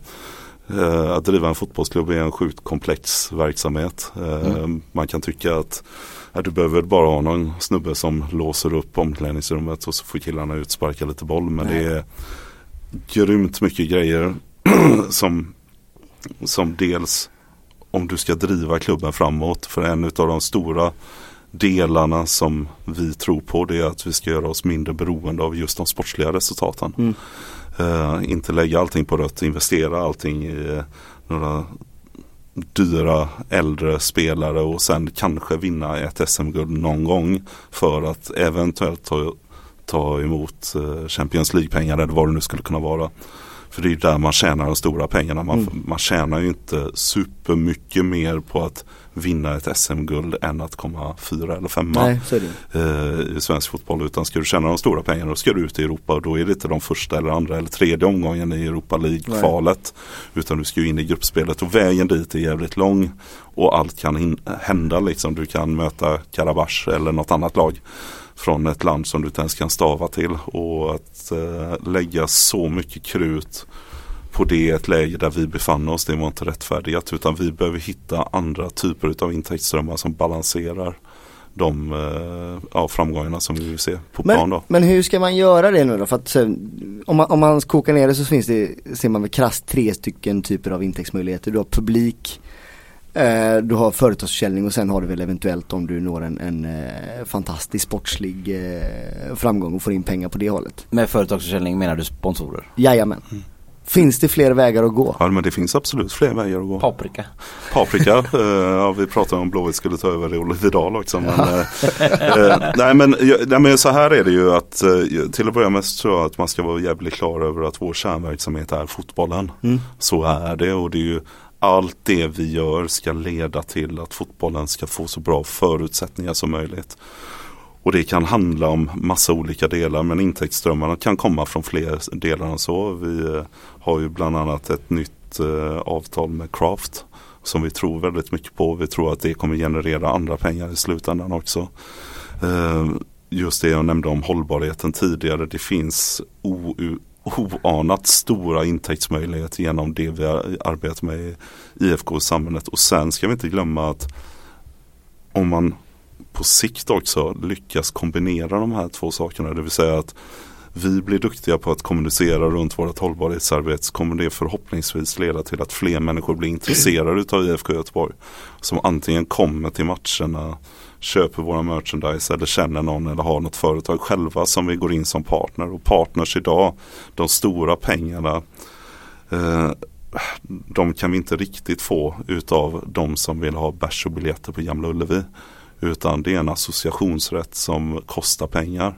Uh, att driva en fotbollsklubb är en sjukt komplex verksamhet. Uh, mm. Man kan tycka att uh, du behöver bara ha någon snubbe som låser upp omklädningsrummet och så får killarna ut sparka lite boll. Men Nej. det är grymt mycket grejer som, som dels om du ska driva klubben framåt. För en av de stora delarna som vi tror på det är att vi ska göra oss mindre beroende av just de sportsliga resultaten. Mm. Uh, inte lägga allting på rött, investera allting i uh, några dyra äldre spelare och sen kanske vinna ett SM-guld någon gång för att eventuellt ta, ta emot uh, Champions League-pengar eller vad det nu skulle kunna vara. För det är där man tjänar de stora pengarna. Man, mm. man tjänar ju inte supermycket mer på att vinna ett SM-guld än att komma fyra eller femma Nej, eh, i svensk fotboll. Utan ska du tjäna de stora pengarna då ska du ut i Europa och då är det inte de första eller andra eller tredje omgången i Europa League-kvalet. Utan du ska ju in i gruppspelet och vägen dit är jävligt lång. Och allt kan hända liksom. Du kan möta Karabach eller något annat lag från ett land som du inte ens kan stava till. Och att eh, lägga så mycket krut på det läge där vi befann oss, det var inte rättfärdigat. Utan vi behöver hitta andra typer av intäktsströmmar som balanserar de eh, ja, framgångarna som vi vill se på men, plan då. Men hur ska man göra det nu då? För att om man, om man kokar ner det så finns det, ser man väl krasst tre stycken typer av intäktsmöjligheter. Du har publik, eh, du har företagsförsäljning och sen har du väl eventuellt om du når en, en eh, fantastisk sportslig eh, framgång och får in pengar på det hållet. Med företagsförsäljning menar du sponsorer? Jajamän. Mm. Finns det fler vägar att gå? Ja men det finns absolut fler vägar att gå. Paprika. Paprika, eh, ja, vi pratade om Blåvitt skulle ta över i Olivedal också. Men, eh, eh, nej, men, ja, nej men så här är det ju att eh, till att börja med så tror jag att man ska vara jävligt klar över att vår kärnverksamhet är fotbollen. Mm. Så är det och det är ju allt det vi gör ska leda till att fotbollen ska få så bra förutsättningar som möjligt. Och det kan handla om massa olika delar men intäktsströmmarna kan komma från fler delar än så. Vi eh, har ju bland annat ett nytt eh, avtal med Craft som vi tror väldigt mycket på. Vi tror att det kommer generera andra pengar i slutändan också. Eh, just det jag nämnde om hållbarheten tidigare. Det finns o, oanat stora intäktsmöjligheter genom det vi arbetar med i IFK samhället. Och sen ska vi inte glömma att om man på sikt också lyckas kombinera de här två sakerna. Det vill säga att vi blir duktiga på att kommunicera runt vårt hållbarhetsarbete så kommer det förhoppningsvis leda till att fler människor blir intresserade av IFK Göteborg. Som antingen kommer till matcherna, köper våra merchandise eller känner någon eller har något företag själva som vi går in som partner. Och partners idag, de stora pengarna eh, de kan vi inte riktigt få utav de som vill ha bärs och biljetter på Gamla Ullevi. Utan det är en associationsrätt som kostar pengar.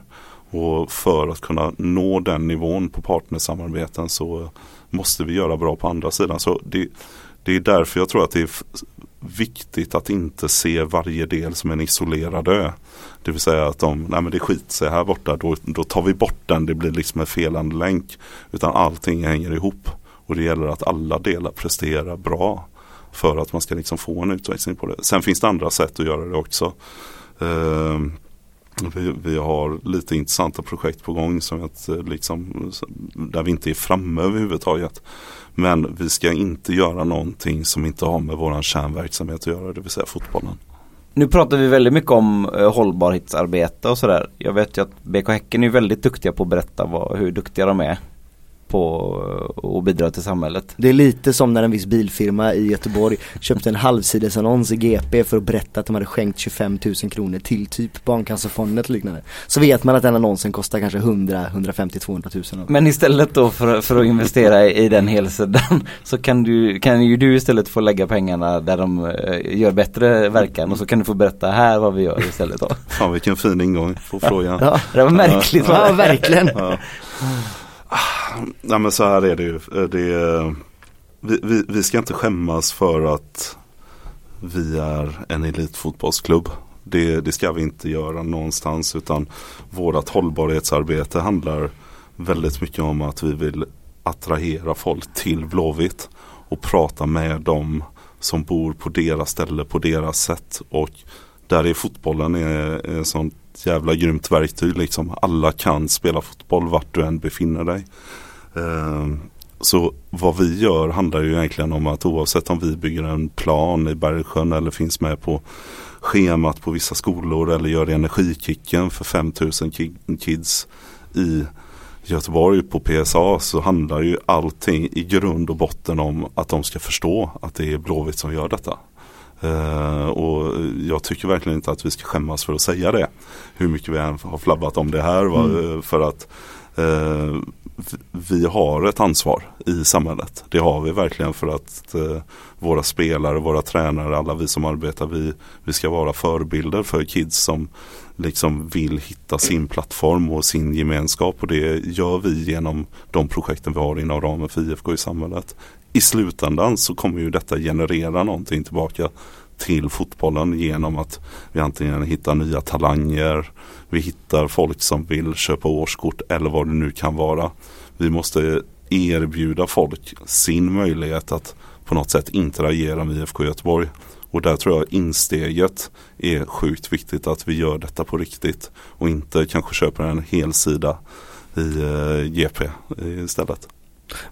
Och för att kunna nå den nivån på partnersamarbeten så måste vi göra bra på andra sidan. Så det, det är därför jag tror att det är viktigt att inte se varje del som en isolerad ö. Det vill säga att de, nej men det skiter sig här borta, då, då tar vi bort den, det blir liksom en felande länk. Utan allting hänger ihop. Och det gäller att alla delar presterar bra. För att man ska liksom få en utväxling på det. Sen finns det andra sätt att göra det också. Uh, vi, vi, har lite intressanta projekt på gång som att, liksom, där vi inte är framme överhuvudtaget. Men vi ska inte göra någonting som inte har med vår kärnverksamhet att göra, det vill säga fotbollen. Nu pratar vi väldigt mycket om eh, hållbarhetsarbete och sådär. Jag vet ju att BK Häcken är väldigt duktiga på att berätta vad, hur duktiga de är på att bidra till samhället. Det är lite som när en viss bilfirma i Göteborg köpte en halvsidesannons i GP för att berätta att de hade skänkt 25 000 kronor till typ Barncancerfonden och liknande. Så vet man att den annonsen kostar kanske 100, 150, 200 000. Men istället då för, för att investera i den helsidan så kan, du, kan ju du istället få lägga pengarna där de eh, gör bättre verkan och så kan du få berätta här vad vi gör istället då. Fan vilken fin ingång på frågan. Ja, det var märkligt. Ja, ja verkligen. Ja. Nej men så här är det ju. Eh, det är, eh, vi, vi, vi ska inte skämmas för att vi är en elitfotbollsklubb. Det, det ska vi inte göra någonstans utan vårt hållbarhetsarbete handlar väldigt mycket om att vi vill attrahera folk till Blåvitt och prata med dem som bor på deras ställe på deras sätt. Och där är fotbollen är, är sånt jävla grymt verktyg liksom. Alla kan spela fotboll vart du än befinner dig. Ehm, så vad vi gör handlar ju egentligen om att oavsett om vi bygger en plan i Bergsjön eller finns med på schemat på vissa skolor eller gör energikicken för 5000 kids i Göteborg på PSA så handlar ju allting i grund och botten om att de ska förstå att det är Blåvitt som gör detta. Uh, och jag tycker verkligen inte att vi ska skämmas för att säga det. Hur mycket vi än har flabbat om det här. Mm. För att uh, vi har ett ansvar i samhället. Det har vi verkligen för att uh, våra spelare, våra tränare, alla vi som arbetar, vi, vi ska vara förebilder för kids som liksom vill hitta sin plattform och sin gemenskap. Och det gör vi genom de projekten vi har inom ramen för IFK i samhället i slutändan så kommer ju detta generera någonting tillbaka till fotbollen genom att vi antingen hittar nya talanger, vi hittar folk som vill köpa årskort eller vad det nu kan vara. Vi måste erbjuda folk sin möjlighet att på något sätt interagera med IFK Göteborg. Och där tror jag insteget är sjukt viktigt att vi gör detta på riktigt och inte kanske köper en hel sida i eh, GP istället.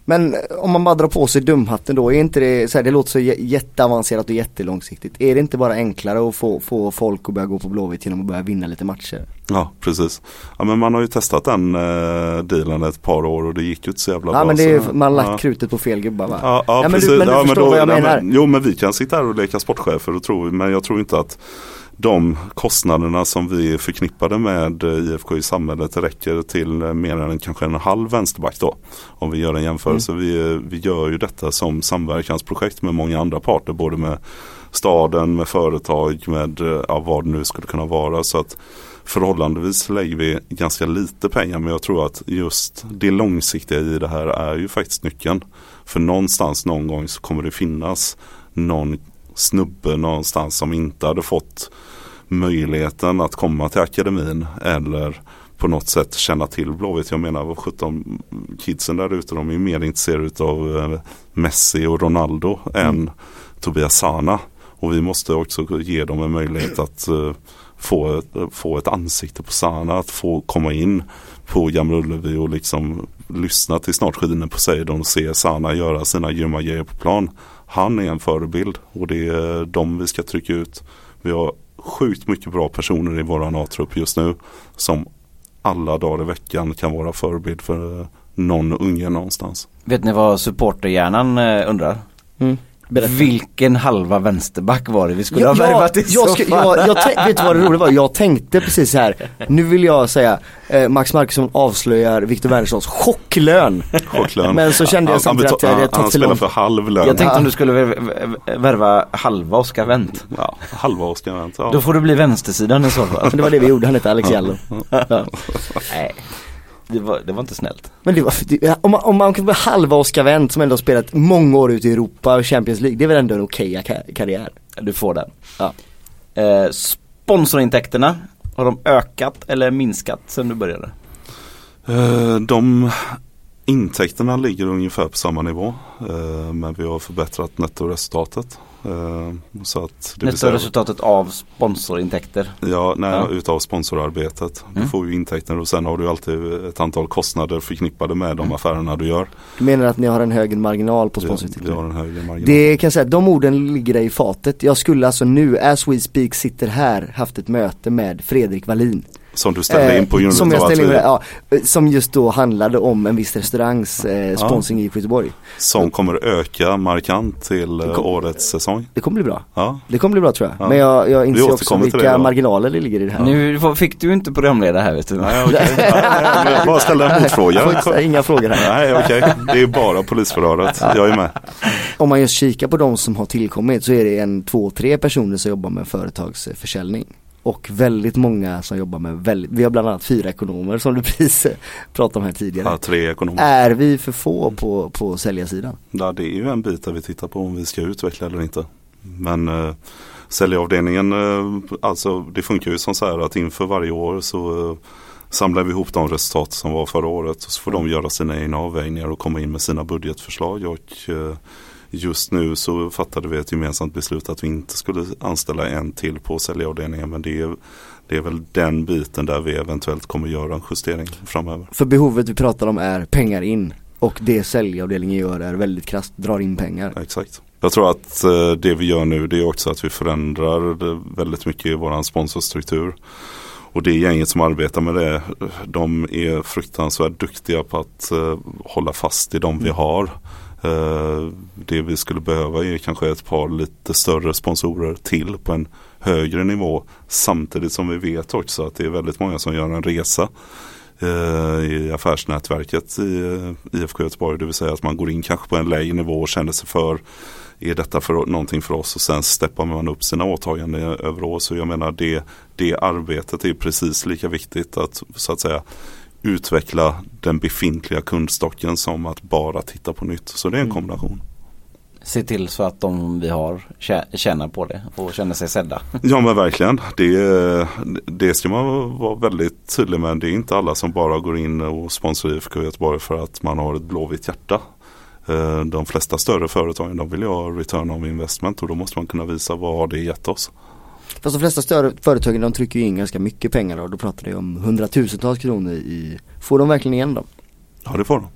Men om man bara drar på sig dumhatten då, är inte det så här, det låter så jätteavancerat och jättelångsiktigt. Är det inte bara enklare att få, få folk att börja gå på Blåvitt genom att börja vinna lite matcher? Ja precis. Ja men man har ju testat den eh, dealen ett par år och det gick ju inte så jävla ja, bra. Men det är, så, man har lagt ja. krutet på fel gubbar va? Ja, ja, ja precis. Men du, men du ja, förstår då, vad jag menar. Men, jo men vi kan sitta här och leka sportchefer och tro, men jag tror inte att de kostnaderna som vi är förknippade med eh, IFK i samhället räcker till eh, mer än kanske en halv vänsterback då. Om vi gör en jämförelse. Mm. Vi, eh, vi gör ju detta som samverkansprojekt med många andra parter. Både med staden, med företag, med ja, vad det nu skulle kunna vara. Så att förhållandevis lägger vi ganska lite pengar. Men jag tror att just det långsiktiga i det här är ju faktiskt nyckeln. För någonstans någon gång så kommer det finnas någon snubbe någonstans som inte hade fått möjligheten att komma till akademin eller på något sätt känna till Blåvitt. Jag menar, vad 17 kidsen där ute, de är mer intresserade av eh, Messi och Ronaldo än Tobias Sana. Och vi måste också ge dem en möjlighet att eh, få, ett, få ett ansikte på Sana, att få komma in på Gamla Ullevi och liksom lyssna till snart skiner Poseidon och se Sana göra sina grymma grejer på plan. Han är en förebild och det är de vi ska trycka ut. Vi har sjukt mycket bra personer i våran A-trupp just nu som alla dagar i veckan kan vara förebild för någon unge någonstans. Vet ni vad supporterhjärnan eh, undrar? Mm. Berätta. Vilken halva vänsterback var det vi skulle Ja, ha värvat i jag, så ska, fall? jag, jag tänk, vet du vad det roliga var? Jag tänkte precis så här. Nu vill jag säga, eh, Max Markusson avslöjar Viktor Wernerssons chocklön. Chocklön. Men så kände jag Han- samtidigt att jag hade tagit för spelar långt. för halv lön. Jag tänkte om du skulle vär- vär- värva halva Oscar Wendt. Ja, halva Oskar Wendt. Ja. Då får du bli vänstersidan i så fall. Men det var det vi gjorde, han hette Alex Jallow. Ja. Nej, det var, det var inte snällt. Men det var, det, om, man, om man kan vara halva Oscar Wendt som ändå har spelat många år ute i Europa och Champions League, det är väl ändå en okej ka- karriär. Du får den. Ja. Eh, sponsorintäkterna, har de ökat eller minskat sedan du började? Eh, De intäkterna ligger ungefär på samma nivå. eh, Men vi har förbättrat nettoresultatet. Eh, Så att det vill säga, Nettoresultatet av sponsorintäkter. ja, nej, Ja. utav sponsorarbetet. Du Mm. får ju intäkter och sen har du alltid ett antal kostnader förknippade med de affärerna du gör. Du menar att ni har en högre marginal på Vi, vi har sponsorintäkter? en högre marginal. Det kan jag säga, de orden ligger dig i fatet. Jag skulle alltså nu, as we speak, sitter här, haft ett möte med Fredrik Wallin. Som du ställde in på grund Eh, som jag ställde in, ja, eh, Som just då handlade om en viss restaurangs eh, sponsring i Göteborg. som kommer öka markant till eh, kom- årets säsong. Det kommer bli bra. Ja, Det kommer bli bra tror jag. Ja. Men jag, jag inser också vilka det marginaler det ligger i det här. Nu fick du inte programleda här vet du. nej okej. Nej, jag bara ställa en motfråga. Inga frågor här. Nej okej, det är bara polisförhöret. Jag är med. Om man just kikar på de som har tillkommit så är det en, två, tre personer som jobbar med företagsförsäljning. Och väldigt många som jobbar med väldigt, vi har bland annat fyra ekonomer som du precis pratade om här tidigare. Ja, tre ekonomer. Är vi för få på, på säljarsidan? Ja, det är ju en bit där vi tittar på om vi ska utveckla eller inte. Men eh, säljavdelningen, eh, alltså det funkar ju som så här att inför varje år så eh, samlar vi ihop de resultat som var förra året. Och så får de göra sina egna avvägningar och komma in med sina budgetförslag. Och eh, just nu så fattade vi ett gemensamt beslut att vi inte skulle anställa en till på säljavdelningen. Men det är, det är väl den biten där vi eventuellt kommer göra en justering framöver. För behovet vi pratar om är pengar in. Och det säljavdelningen gör är väldigt krasst, drar in pengar. Exakt. Jag tror att eh, det vi gör nu det är också att vi förändrar väldigt mycket i våran sponsorstruktur. Och det gänget som arbetar med det, de är fruktansvärt duktiga på att eh, hålla fast i de vi har. Eh, det vi skulle behöva är kanske ett par lite större sponsorer till på en högre nivå. Samtidigt som vi vet också att det är väldigt många som gör en resa eh, i affärsnätverket i eh, IFK Göteborg. Det vill säga att man går in kanske på en lägre nivå och känner sig för är detta för någonting för oss och sen steppar man upp sina åtaganden över år. Så jag menar det, det arbetet är precis lika viktigt att så att säga utveckla den befintliga kundstocken som att bara titta på nytt. Så det är en Mm. kombination. Se till så att de vi har kä- tjänar på det och känner sig sedda. Ja men verkligen. Det, det ska man vara väldigt tydlig med. Det är inte alla som bara går in och sponsrar IFK Göteborg för att man har ett blåvitt hjärta. Eh, De flesta större företagen de vill ju ha return of investment och då måste man kunna visa vad har det gett oss. Fast de flesta större företagen de trycker ju in ganska mycket pengar och då pratar vi om hundratusentals kronor i, får de verkligen igen dem? Ja det får de.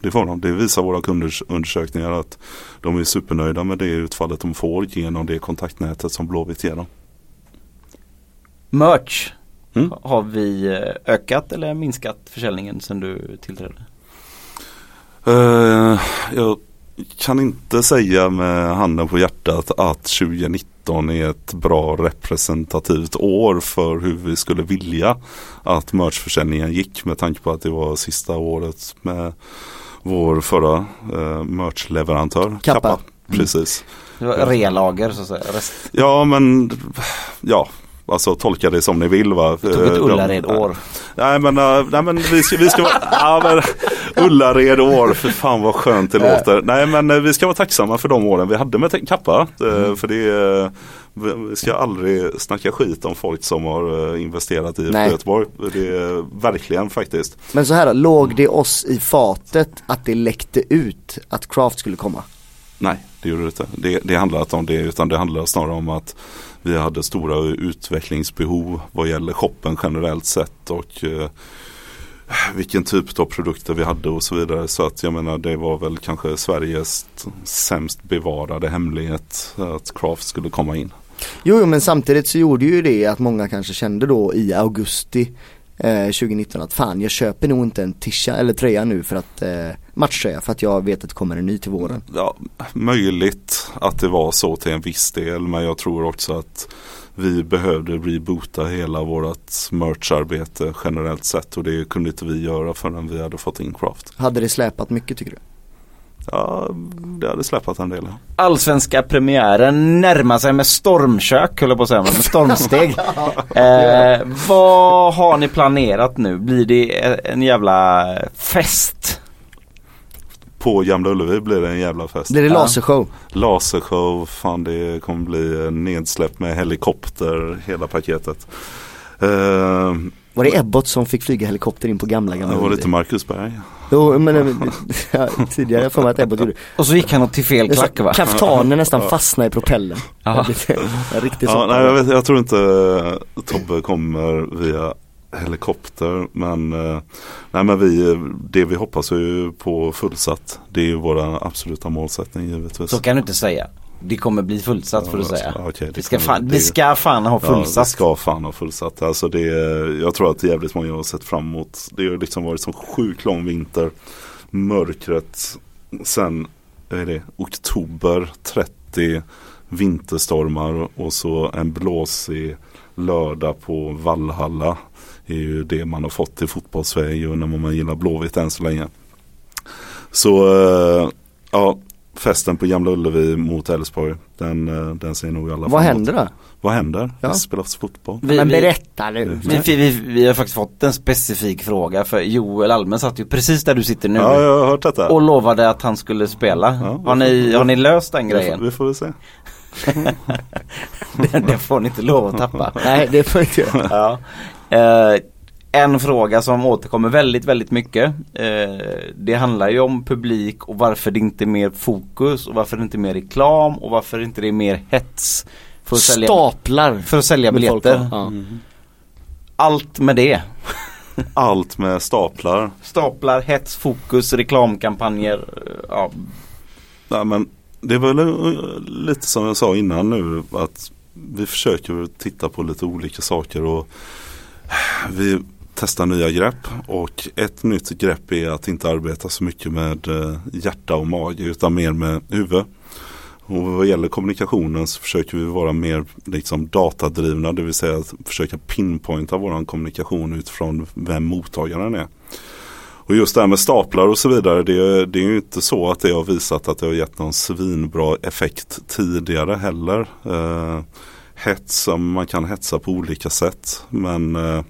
Det får de. Det visar våra kunders undersökningar att de är supernöjda med det utfallet de får genom det kontaktnätet som Blåvitt ger dem. Merch. Mm. Har vi eh, ökat eller minskat försäljningen sedan du tillträdde? Eh, jag kan inte säga med handen på hjärtat att 2019 2019 är ett bra representativt år för hur vi skulle vilja att merchförsäljningen gick med tanke på att det var sista året med vår förra eh, merchleverantör Kappa. Precis. Det var relager så att säga. Rest, Ja men ja, alltså tolka det som ni vill va. tog ett Eh, Ullared-år. Nej men, eh, nej, men vi ska, vi ska vara, ja, men, Ullared år, för fan vad skönt det låter. Nej men eh, vi ska vara tacksamma för de åren vi hade med Kappa. eh, För det vi ska aldrig snacka skit om folk som har investerat i Nej. Göteborg. Det är verkligen faktiskt. Men så här då, låg det oss i fatet att det läckte ut att Craft skulle komma? Nej, det gjorde det inte. Det, det handlar inte om det utan det handlar snarare om att vi hade stora utvecklingsbehov vad gäller shoppen generellt sett och eh, vilken typ av produkter vi hade och så vidare. Så att jag menar det var väl kanske Sveriges sämst bevarade hemlighet att Craft skulle komma in. Jo, jo men samtidigt så gjorde ju det att många kanske kände då i augusti eh, 2019 att fan jag köper nog inte en tisha eller tröja nu för att eh, matchtröja för att jag vet att det kommer en ny till våren. Ja, möjligt att det var så till en viss del men jag tror också att vi behövde reboota hela vårt mercharbete generellt sett och det kunde inte vi göra förrän vi hade fått in Craft. Hade det släpat mycket tycker du? Ja, det hade släpat en del. Allsvenska premiären närmar sig med stormkök höll jag på att säga, med stormsteg. eh, vad har ni planerat nu? Blir det en jävla fest? På Gamla Ullevi blir det en jävla fest. Blir det lasershow? Lasershow, fan det kommer bli nedsläpp med helikopter, hela paketet. Eh, Var det Ebbot som fick flyga helikopter in på gamla gamla det var lite Marcus Berg. Jo men eh, ja, tidigare har för mig att Ebbot gjorde Och så gick han till fel klack va? Kaftanen nästan fastnade i propellen. Jaha. En riktig Ja, nej, jag, vet, jag tror inte eh, Tobbe kommer via helikopter. Men, eh, nej, men vi, det vi hoppas är ju på fullsatt. Det är ju våra absoluta målsättning givetvis. Så kan du inte säga. Det kommer bli fullsatt får du Ja, säga. ja, okej, det ska fan, det- ska fan ha Ja, fullsatt. vi ska fan ha fullsatt. Alltså det, jag tror att jävligt många har sett fram emot. Det har liksom varit så sjukt lång vinter. Mörkret sen är det, oktober 30 vinterstormar och så en blåsig lördag på Vallhalla. är ju det man har fått i fotbollssverige och när man gillar Blåvitt än så länge. Så eh, ja, festen på Gamla Ullevi mot Elfsborg. Den, eh, den ser nog alla Vad händer då? Vad händer? Ja. Det spelas fotboll. Vi, Men vi, berätta nu. vi, vi, vi, vi har faktiskt fått en specifik fråga för Joel Almen satt ju precis där du sitter nu. Ja, jag har hört detta. Och lovade att han skulle spela. Ja, har, ni, har ni löst den vi, får, grejen? vi får väl se. det, det får ni inte lov att tappa. Nej det får jag inte göra. Ja. Eh, en fråga som återkommer väldigt, väldigt mycket. Eh, det handlar ju om publik och varför det inte är mer fokus och varför det inte är mer reklam och varför inte det är mer hets. För att sälja, Staplar. för att sälja med folk, biljetter. ja. Allt med det. Allt med staplar. Staplar, hets, fokus, reklamkampanjer. eh, Ja, Nej, men det är väl eh, lite som jag sa innan nu att vi försöker titta på lite olika saker och vi testa nya grepp och ett nytt grepp är att inte arbeta så mycket med eh, hjärta och mage utan mer med huvud. Och vad gäller kommunikationen så försöker vi vara mer liksom datadrivna, det vill säga att försöka pinpointa vår kommunikation utifrån vem mottagaren är. Och just det här med staplar och så vidare, det, det är ju inte så att det har visat att det har gett någon svinbra effekt tidigare heller. Eh, hets, man kan hetsa på olika sätt men eh,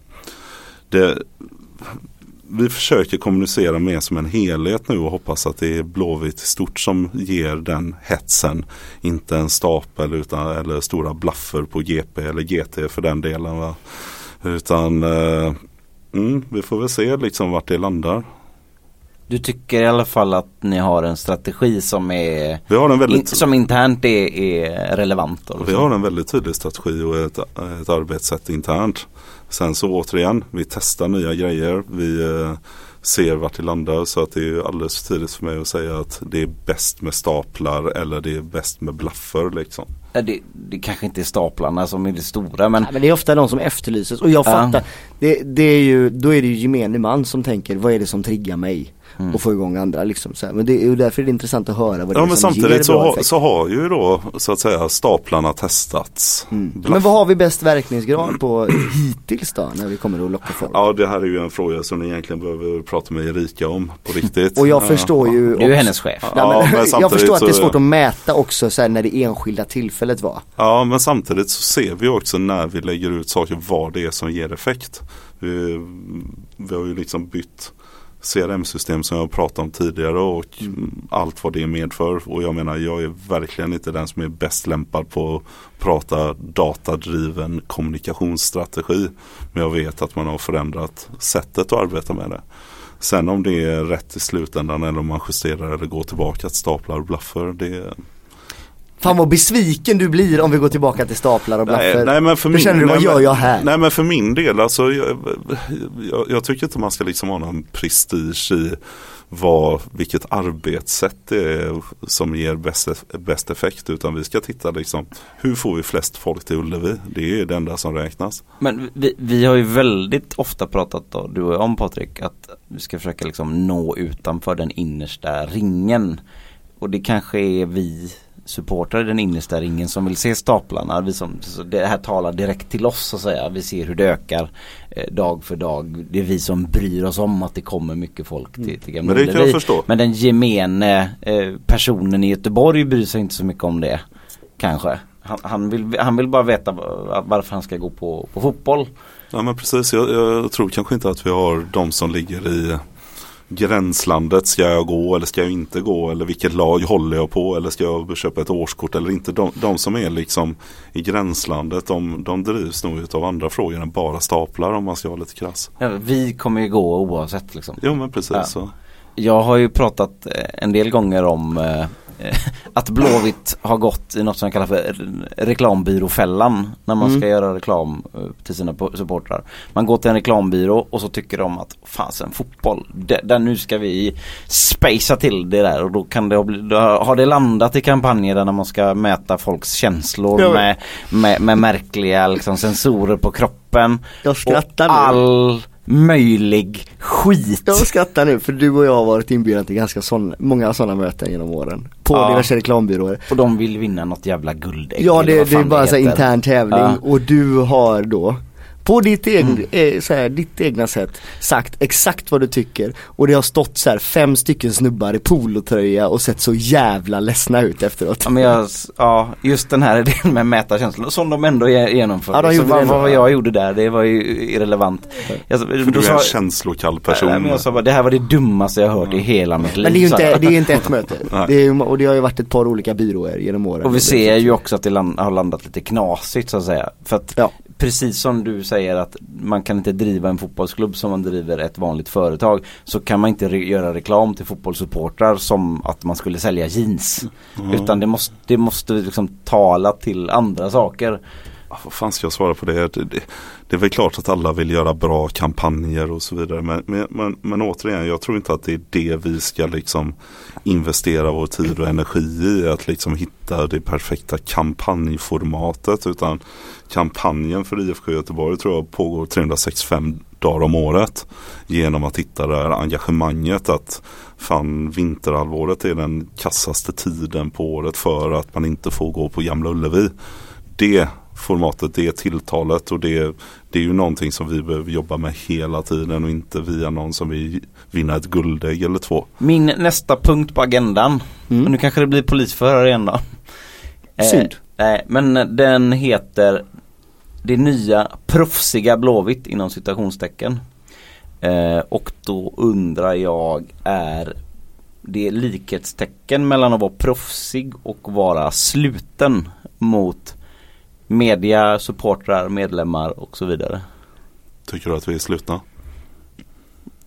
det, vi försöker kommunicera mer som en helhet nu och hoppas att det är Blåvitt stort som ger den hetsen. Inte en stapel utan, eller stora blaffer på GP eller GT för den delen. Va? Utan eh, mm, vi får väl se liksom vart det landar. du tycker i alla fall att ni har en strategi som är Vi har en väldigt, in, som internt är, är relevant. vi har en väldigt tydlig strategi och ett, ett arbetssätt internt. Sen så återigen, vi testar nya grejer. Vi eh, ser vart det landar så att det är alldeles för tidigt för mig att säga att det är bäst med staplar eller det är bäst med blaffer liksom. Ja, det, det kanske inte är staplarna som är det stora men Nej, men det är ofta de som efterlyses och jag Ja. fattar. Det, det är ju, då är det ju gemene man som tänker vad är det som triggar mig? Och få igång andra liksom. Så här. Men det är ju därför är det intressant att höra vad det Ja är men som ger samtidigt så, bra har- effekt. så har ju då så att säga staplarna testats. Mm. Men vad har vi bäst verkningsgrad på hittills då när vi kommer att locka folk? Ja det här är ju en fråga som ni egentligen behöver prata med Erika om på riktigt. Och jag Ja. förstår ju Du är hennes chef. Ja, men, men jag samtidigt förstår att det är så- svårt att mäta också så här, när det enskilda tillfället var. Ja men samtidigt så ser vi också när vi lägger ut saker vad det är som ger effekt. Vi, vi har ju liksom bytt CRM-system som jag pratade om tidigare och allt vad det medför. Och jag menar jag är verkligen inte den som är bäst lämpad på att prata datadriven kommunikationsstrategi. Men jag vet att man har förändrat sättet att arbeta med det. Sen om det är rätt i slutändan eller om man justerar eller går tillbaka till staplar och blaffer. Det, Fan vad besviken du blir om vi går tillbaka till staplar och blaffer. Nej, nej, men för min, känner du, vad nej, gör men- jag här? Nej men för min del, alltså jag, jag, jag tycker inte man ska liksom ha någon prestige i vad, vilket arbetssätt det är som ger bäst, bäst effekt. Utan vi ska titta liksom, hur får vi flest folk till Ullevi? Det är det enda som räknas. Men vi, vi har ju väldigt ofta pratat då, du och jag om Patrik, att vi ska försöka liksom nå utanför den innersta ringen. Och det kanske är vi supportrar i den innersta ringen som vill se staplarna. Vi som, det här talar direkt till oss så att säga. Vi ser hur det ökar eh, dag för dag. Det är vi som bryr oss om att det kommer mycket folk till, till Gamla Men det kan jag förstå. Men den gemene eh, personen i Göteborg bryr sig inte så mycket om det. Kanske. Han, han, vill, han vill bara veta va- varför han ska gå på, på fotboll. Ja men precis, jag, jag tror kanske inte att vi har de som ligger i gränslandet. Ska jag gå eller ska jag inte gå? Eller vilket lag håller jag på? Eller ska jag köpa ett årskort eller inte? De, de som är liksom i gränslandet de, de drivs nog av andra frågor än bara staplar om man ska vara lite krass. Ja, vi kommer ju gå oavsett liksom. Jo men precis Ja. så. Jag har ju pratat eh, en del gånger om eh, att Blåvitt har gått i något som kallas för re- reklambyråfällan när man ska Mm. göra reklam eh, till sina po- supportrar. Man går till en reklambyrå och så tycker de att fasen fotboll, det, där nu ska vi spacea till det där och då kan det ha då har det landat i kampanjer där när man ska mäta folks känslor Ja. med, med, med märkliga liksom, sensorer på kroppen. Jag skrattar och nu. all möjlig skit. Jag skrattar nu för du och jag har varit inbjudna till ganska sån, många sådana möten genom åren. På Ja. diverse reklambyråer. Och de vill vinna något jävla guldägg. Ja det, det är bara så heter. intern tävling Ja. och du har då på ditt, egen, Mm. eh, så här, ditt egna sätt sagt exakt vad du tycker och det har stått så här fem stycken snubbar i polotröja och sett så jävla ledsna ut efteråt. Ja, men jag, ja, just den här idén med mäta känslor som de ändå ge- genomförde. Ja, de så gjorde vad, ändå, vad ja. jag gjorde där, det var ju irrelevant. Jag, För då du är sa- en känslokall person. Nej, men jag sa bara, det här var det dummaste jag hört i hela mitt liv. Men det är ju inte, det är inte ett möte. Det är, och det har ju varit ett par olika byråer genom åren. Och vi ser ju också att det land, har landat lite knasigt så att säga. För att Ja. Precis som du säger att man kan inte driva en fotbollsklubb som man driver ett vanligt företag. Så kan man inte re- göra reklam till fotbollssupportrar som att man skulle sälja jeans. Utan det måste, det måste liksom tala till andra saker. Ah, vad fan ska jag svara på det? Det, det? det är väl klart att alla vill göra bra kampanjer och så vidare. Men, men, men, men återigen, jag tror inte att det är det vi ska liksom investera vår tid och energi i. Att liksom hitta det perfekta kampanjformatet. Utan kampanjen för IFK Göteborg tror jag pågår 365 dagar om året. Genom att hitta det här engagemanget att fan vinterhalvåret är den kassaste tiden på året för att man inte får gå på Gamla Ullevi. Det formatet, det tilltalet och det, det är ju någonting som vi behöver jobba med hela tiden och inte via någon som vill vinna ett guldägg eller två. Min nästa punkt på agendan. Mm. Och nu kanske det blir polisförhör igen då. Synd. Nej, men den heter Det nya proffsiga Blåvitt inom citationstecken. Eh, och då undrar jag är det likhetstecken mellan att vara proffsig och vara sluten mot media, supportrar, medlemmar och så vidare. Tycker du att vi är slutna?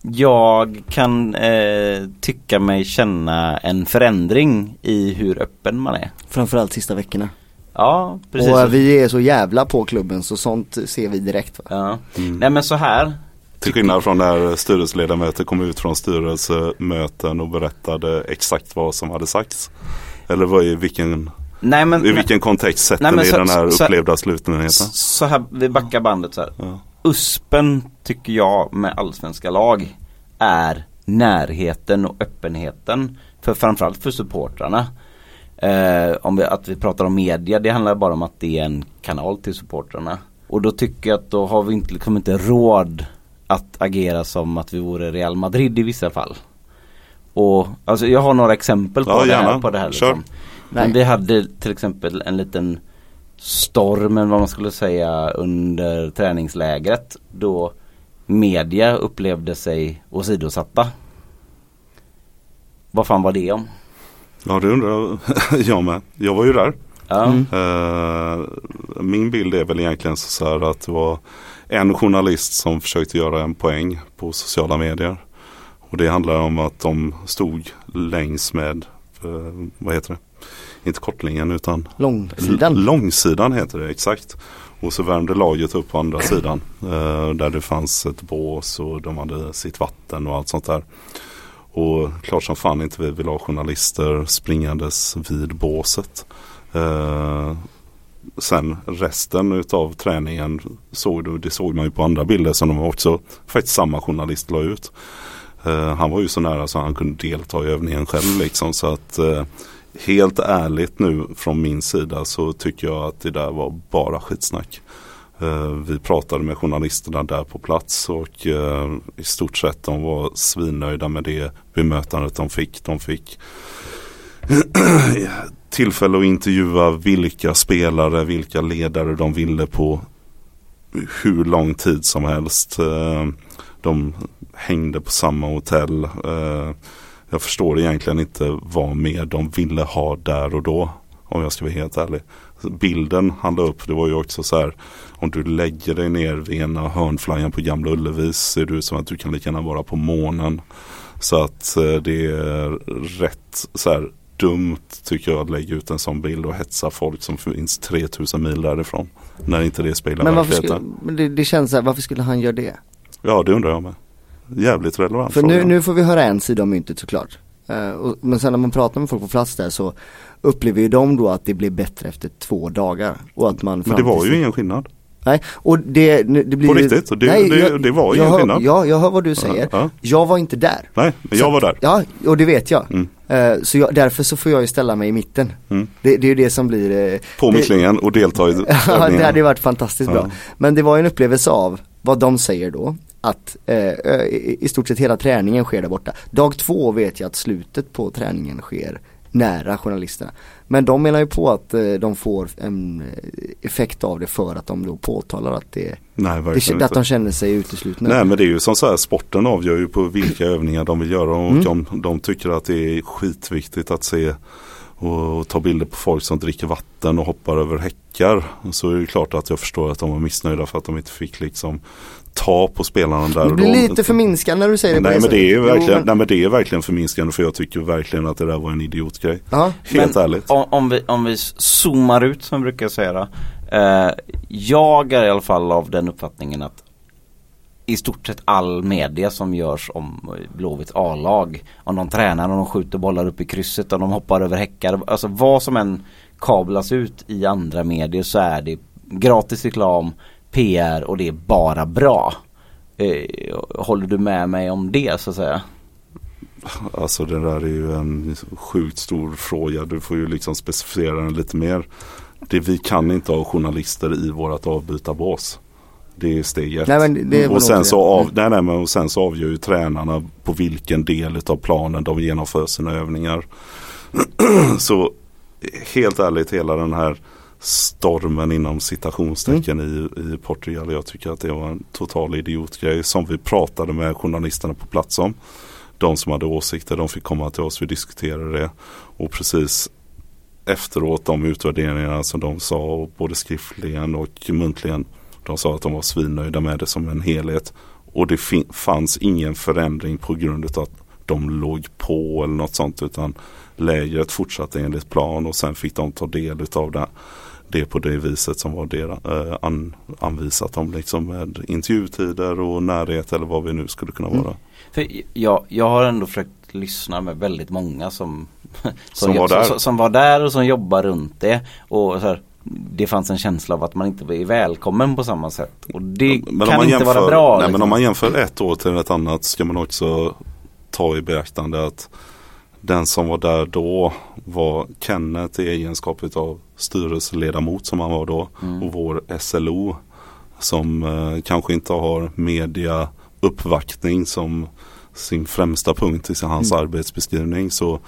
Jag kan eh, tycka mig känna en förändring i hur öppen man är. Framförallt sista veckorna. Ja, precis. Och vi är så jävla på klubben så sånt ser vi direkt va. Ja. Mm. Nej men så här. Till skillnad från när styrelseledamöter kom ut från styrelsemöten och berättade exakt vad som hade sagts. Eller vad i vilken, Nej men, i vilken kontext sätter Nej, ni så- den här så- upplevda slutenheten? så, här, vi backar bandet så här. Ja. Uspen tycker jag med allsvenska lag är närheten och öppenheten för framförallt för supportrarna. Eh, om vi, att vi pratar om media, det handlar bara om att det är en kanal till supportrarna. Och då tycker jag att då har vi inte, liksom inte råd att agera som att vi vore Real Madrid i vissa fall. Och alltså jag har några exempel på Ja, det här. gärna. På det här Kör. Liksom. Men vi hade till exempel en liten storm, eller vad man skulle säga, under träningslägret då media upplevde sig åsidosatta. Vad fan var det om? Ja det undrar jag med. Jag var ju där. Ja, Mm. Eh, min bild är väl egentligen så här att det var en journalist som försökte göra en poäng på sociala medier. Och det handlar om att de stod längs med, eh, vad heter det? Inte kortlinjen utan Långsidan. Långsidan heter det exakt. Och så värmde laget upp på andra sidan. Eh, där det fanns ett bås och de hade sitt vatten och allt sånt där. Och klart som fan inte vi vill ha journalister springandes vid båset. Eh, sen resten utav träningen såg du, det såg man ju på andra bilder som de också faktiskt samma journalist la ut. Eh, han var ju så nära så han kunde delta i övningen själv liksom så att eh, helt ärligt nu från min sida så tycker jag att det där var bara skitsnack. Eh, vi pratade med journalisterna där på plats och eh, i stort sett de var svinnöjda med det bemötandet de fick. De fick tillfälle att intervjua vilka spelare, vilka ledare de ville på hur lång tid som helst. Eh, de hängde på samma hotell. Jag förstår egentligen inte vad mer de ville ha där och då. Om jag ska vara helt ärlig. Bilden han la upp det var ju också så här. Om du lägger dig ner vid ena hörnflaggan på Gamla Ullevi ser du ut som att du kan lika gärna vara på månen. Så att eh, det är rätt så här dumt tycker jag att lägga ut en sån bild och hetsa folk som finns 3000 mil därifrån. När inte det speglar Men varför verkligheten. skulle, men det, det känns så här, varför skulle han göra det? Ja det undrar jag med. Jävligt relevant För nu, nu får vi höra en sida av myntet såklart. Eh, och, men sen när man pratar med folk på plats där så upplever ju de då att det blir bättre efter två dagar. Och att man Men det var ju ingen skillnad. Nej, och det, det blir På riktigt? Det- det- det var jag ingen hör, skillnad. Ja, jag hör vad du säger. Ja. Jag var inte där. Nej, men Så jag var att- där. Ja, och det vet jag. Mm. Eh, så jag, därför så får jag ju ställa mig i mitten. Mm. Det, det är ju det som blir eh, På mittlingen och delta i Ja, det hade ju varit fantastiskt bra. Ja. Men det var ju en upplevelse av vad de säger då. Att eh, ö- i stort sett hela träningen sker där borta. Dag två vet jag att slutet på träningen sker nära journalisterna. Men de menar ju på att eh, de får en eh, effekt av det för att de då påtalar att det, Nej, det att de känner sig uteslutna. Nej men det är ju som så här, sporten avgör ju på vilka övningar de vill göra och Mm. om de tycker att det är skitviktigt att se och ta bilder på folk som dricker vatten och hoppar över häckar. Så är det klart att jag förstår att de var missnöjda för att de inte fick liksom ta på spelarna där det och blir då. lite förminskande när du säger det Nej men det är verkligen, Jo, men- nej men det är verkligen förminskande för jag tycker verkligen att det där var en idiotgrej. Ja, Helt Men ärligt. Om, om, vi, om vi zoomar ut som vi brukar säga då. Eh, jag är i alla fall av den uppfattningen att i stort sett all media som görs om Blåvitts A-lag. Om de tränar, om de skjuter bollar upp i krysset, om de hoppar över häckar. Alltså vad som än kablas ut i andra medier så är det gratis reklam, PR och det är bara bra. Eh, håller du med mig om det så att säga? Alltså det där är ju en sjukt stor fråga. Du får ju liksom specificera den lite mer. Det, vi kan inte ha journalister i vårat avbytarbås. Det är steg ett. Nej, det och, sen så av, nej, nej, men och sen så avgör ju tränarna på vilken del av planen de genomför sina övningar. så helt ärligt hela den här stormen inom citationstecken Mm. i, i Portugal. Jag tycker att det var en total idiotgrej som vi pratade med journalisterna på plats om. De som hade åsikter de fick komma till oss, vi diskuterade det. Och precis efteråt de utvärderingarna som de sa, både skriftligen och muntligen. De sa att de var svinnöjda med det som en helhet. Och det fanns ingen förändring på grund av att de låg på eller något sånt. Utan lägret fortsatte enligt plan och sen fick de ta del av det, det på det viset som var deras, eh, an, anvisat dem. Liksom med intervjutider och närhet eller vad vi nu skulle kunna Mm. vara. För jag, jag har ändå försökt lyssna med väldigt många som Som var där. Som, som var där och som jobbar runt det. Och så här, det fanns en känsla av att man inte är välkommen på samma sätt. Och det Men kan inte jämför, vara bra. Nej, liksom. men om man jämför ett år till ett annat ska man också ta i beaktande att den som var där då var Kenneth i egenskap av styrelseledamot som han var då Mm. och vår SLO som eh, kanske inte har media uppvaktning som sin främsta punkt i hans Mm. arbetsbeskrivning. Så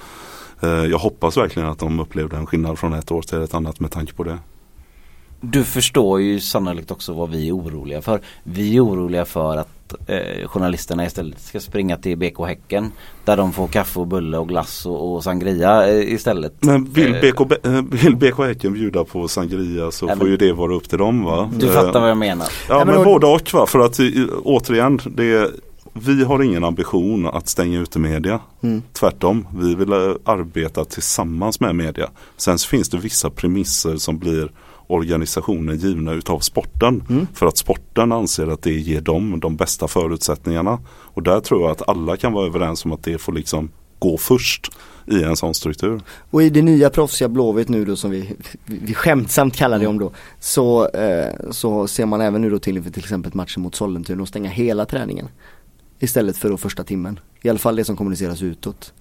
jag hoppas verkligen att de upplevde en skillnad från ett år till ett annat med tanke på det. Du förstår ju sannolikt också vad vi är oroliga för. Vi är oroliga för att eh, journalisterna istället ska springa till BK Häcken där de får kaffe och bulle och glass och, och sangria eh, istället. Men vill Eh, BK, eh, vill BK Häcken bjuda på sangria så men- får ju det vara upp till dem va? Du Eh, fattar vad jag menar. Ja Ja, men men och- både och va. För att eh, återigen, det, vi har ingen ambition att stänga ute media. Mm. Tvärtom, vi vill eh, arbeta tillsammans med media. Sen så finns det vissa premisser som blir organisationen givna utav sporten. Mm. För att sporten anser att det ger dem de bästa förutsättningarna. Och där tror jag att alla kan vara överens om att det får liksom gå först i en sån struktur. Och i det nya proffsiga Blåvitt nu då som vi, vi skämtsamt kallar det om då så, eh, så ser man även nu då till inför till exempel matchen mot Sollentuna och stänga hela träningen Istället för då första timmen. I alla fall det som kommuniceras utåt.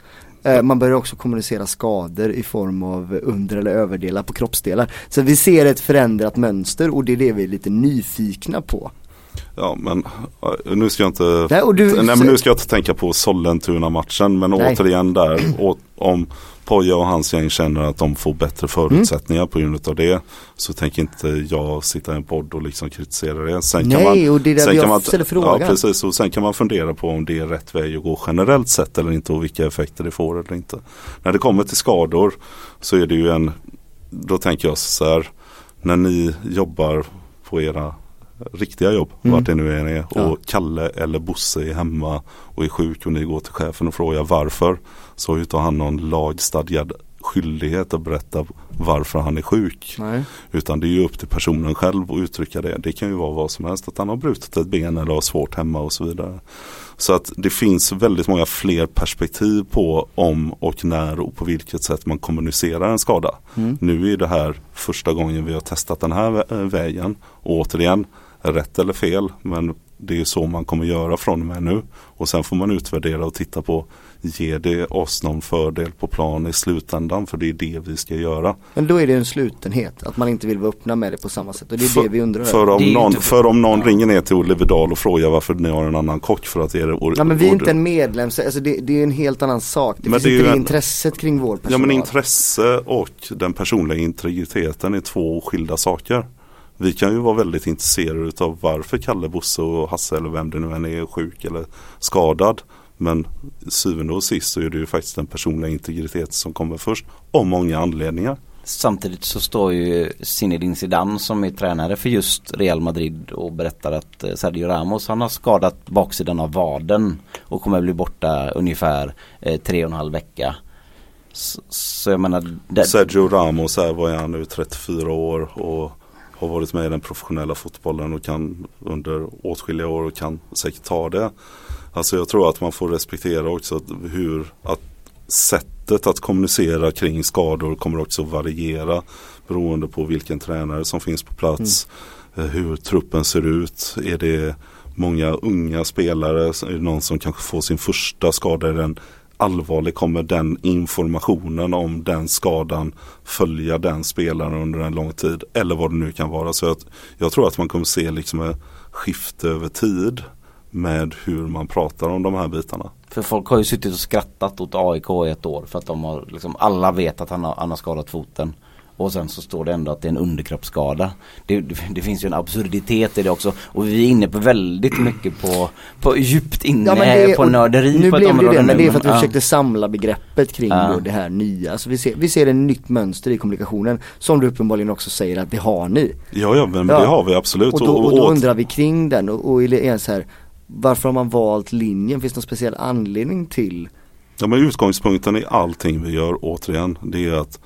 Eh, man börjar också kommunicera skador i form av under eller överdelar på kroppsdelar. Så vi ser ett förändrat mönster och det är det vi är lite nyfikna på. Ja men nu ska jag inte Nej, du- Nej men nu ska jag inte tänka på Sollentuna-matchen men Nej. återigen där å, om Poja och hans gäng känner att de får bättre förutsättningar på grund av det så tänker inte jag sitta i en podd och liksom kritisera det. Sen kan Nej, man, och det är där jag kan man, ställer frågan. Ja precis och sen kan man fundera på om det är rätt väg att gå generellt sett eller inte och vilka effekter det får eller inte. När det kommer till skador så är det ju en, då tänker jag så här, när ni jobbar på era riktiga jobb, Mm. vart det nu än är. Ja. Och Kalle eller Bosse är hemma och är sjuk och ni går till chefen och frågar varför. Så har han någon lagstadgad skyldighet att berätta varför han är sjuk. Nej. Utan det är ju upp till personen själv att uttrycka det. Det kan ju vara vad som helst. Att han har brutit ett ben eller har svårt hemma och så vidare. Så att det finns väldigt många fler perspektiv på om och när och på vilket sätt man kommunicerar en skada. Mm. Nu är det här första gången vi har testat den här vä- vägen. Och återigen, rätt eller fel. Men det är så man kommer göra från och med nu. Och sen får man utvärdera och titta på Ger det oss någon fördel på plan i slutändan? För det är det vi ska göra. Men då är det en slutenhet, att man inte vill vara öppna med det på samma sätt och det är För- det vi undrar För över. om, Det någon, inte- för om någon Ja. ringer ner till Oliver Dahl och frågar varför ni har en annan kock för att er or- Ja men vi är inte en medlem, alltså det, det är en helt annan sak. Det Men finns det är inte ju det en- intresset kring vår Ja personal. men intresse och den personliga integriteten är två skilda saker. Vi kan ju vara väldigt intresserade av varför Kalle, Bosse och Hasse eller vem det nu än är sjuk eller skadad. Men syvende och sist så är det ju faktiskt den personliga integriteten som kommer först. Av många anledningar. Samtidigt så står ju Zinedine Zidane som är tränare för just Real Madrid och berättar att eh, Sergio Ramos han har skadat baksidan av vaden och kommer bli borta ungefär eh, tre och en halv vecka. Så, så jag menar det, Sergio Ramos här var han nu 34 år och har varit med i den professionella fotbollen och kan under åtskilliga år och kan säkert ta det. Alltså jag tror att man får respektera också att hur att sättet att kommunicera kring skador kommer också variera beroende på vilken tränare som finns på plats. eh, Hur truppen ser ut. Är det många unga spelare? Är det någon som kanske får sin första skada? Är den allvarlig? Kommer den informationen om den skadan följa den spelaren under en lång tid? Eller vad det nu kan vara. Så jag, jag tror att man kommer se liksom ett skifte över tid med hur man pratar om de här bitarna. För folk har ju suttit och skrattat åt AIK i ett år för att de har liksom, alla vet att han har, han har skadat foten. Och sen så står det ändå att det är en underkroppsskada. Det, det, det finns ju en absurditet i det också. Och vi är inne på väldigt mycket på, på djupt inne på och nörderi Nu på ett blev det område det, men nu, det är för att vi ja. försökte samla begreppet kring Ja. det här nya. Alltså vi ser, vi ser ett nytt mönster i kommunikationen. Som du uppenbarligen också säger att det har ni. Ja, ja men Ja. det har vi absolut. Och då, och då undrar vi kring den och, och är så här, varför har man valt linjen? Finns det någon speciell anledning till? Ja, men utgångspunkten i allting vi gör återigen det är att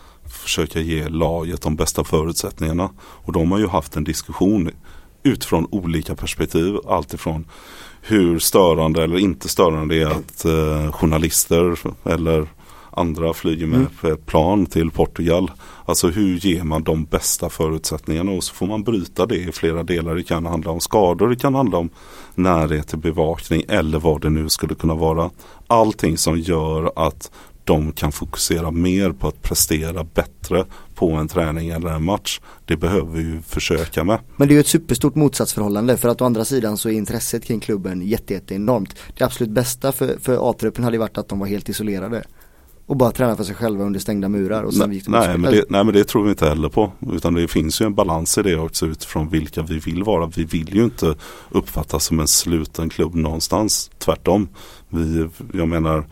försöka ge laget de bästa förutsättningarna. Och de har ju haft en diskussion utifrån olika perspektiv. Alltifrån hur störande eller inte störande det är att eh, journalister eller andra flyger med mm. plan till Portugal. Alltså hur ger man de bästa förutsättningarna och så får man bryta det i flera delar. Det kan handla om skador, det kan handla om närhet till bevakning eller vad det nu skulle kunna vara. Allting som gör att de kan fokusera mer på att prestera bättre på en träning eller en match. Det behöver vi ju försöka med. Men det är ju ett superstort motsatsförhållande för att å andra sidan så är intresset kring klubben jätte, jätte enormt. Det absolut bästa för, för A-truppen hade varit att de var helt isolerade. Och bara träna för sig själva under stängda murar och sen nej, gick de nej, men det, nej men det tror vi inte heller på. Utan det finns ju en balans i det också utifrån vilka vi vill vara. Vi vill ju inte uppfattas som en sluten klubb någonstans. Tvärtom. Vi, jag menar